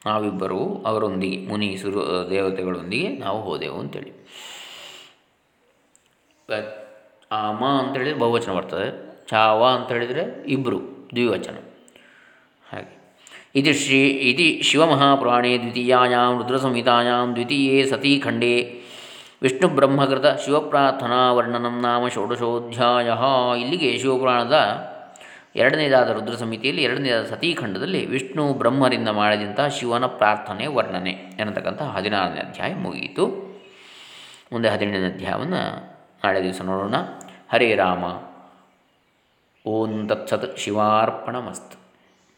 ನಾವಿಬ್ಬರು ಅವರೊಂದಿಗೆ ಮುನಿ ಸುರು ದೇವತೆಗಳೊಂದಿಗೆ ನಾವು ಹೋದೆವು ಅಂತೇಳಿ. ಆಮ ಅಂತೇಳಿದರೆ ಬಹುವಚನ ಬರ್ತದೆ. ಚಾವ ಅಂತ ಹೇಳಿದರೆ ಇಬ್ಬರು ದ್ವಿವಚನ. ಹಾಗೆ. ಇದು ಶ್ರೀ ಇದು ಶಿವಮಹಾಪುರಾಣೇ ದ್ವಿತೀಯಾಂ ರುದ್ರಸಂಹಿತಾಂ ದ್ವಿತೀಯೇ ಸತೀಖಂಡೇ ವಿಷ್ಣು ಬ್ರಹ್ಮಕೃತ ಶಿವಪ್ರಾರ್ಥನಾ ವರ್ಣನಂ ನಾಮ ಷೋಡಶೋಧ್ಯಾಯ. ಇಲ್ಲಿಗೆ ಶಿವಪುರಾಣದ ಎರಡನೇದಾದ ರುದ್ರ ಸಮಿತಿಯಲ್ಲಿ ಎರಡನೇದಾದ ಸತೀಖಂಡದಲ್ಲಿ ವಿಷ್ಣು ಬ್ರಹ್ಮರಿಂದ ಮಾಡಿದಂಥ ಶಿವನ ಪ್ರಾರ್ಥನೆ, ವರ್ಣನೆ ಎನ್ನತಕ್ಕಂಥ ಹದಿನಾರನೇ ಅಧ್ಯಾಯ ಮುಗಿಯಿತು. ಮುಂದೆ ಹದಿನೆಂಟನೇ ಅಧ್ಯಾಯವನ್ನು ನಾಳೆ ದಿವಸ ನೋಡೋಣ. ಹರೇ ರಾಮ. ಓಂ ತತ್ಸತ್ ಶಿವಾರ್ಪಣಮಸ್ತು.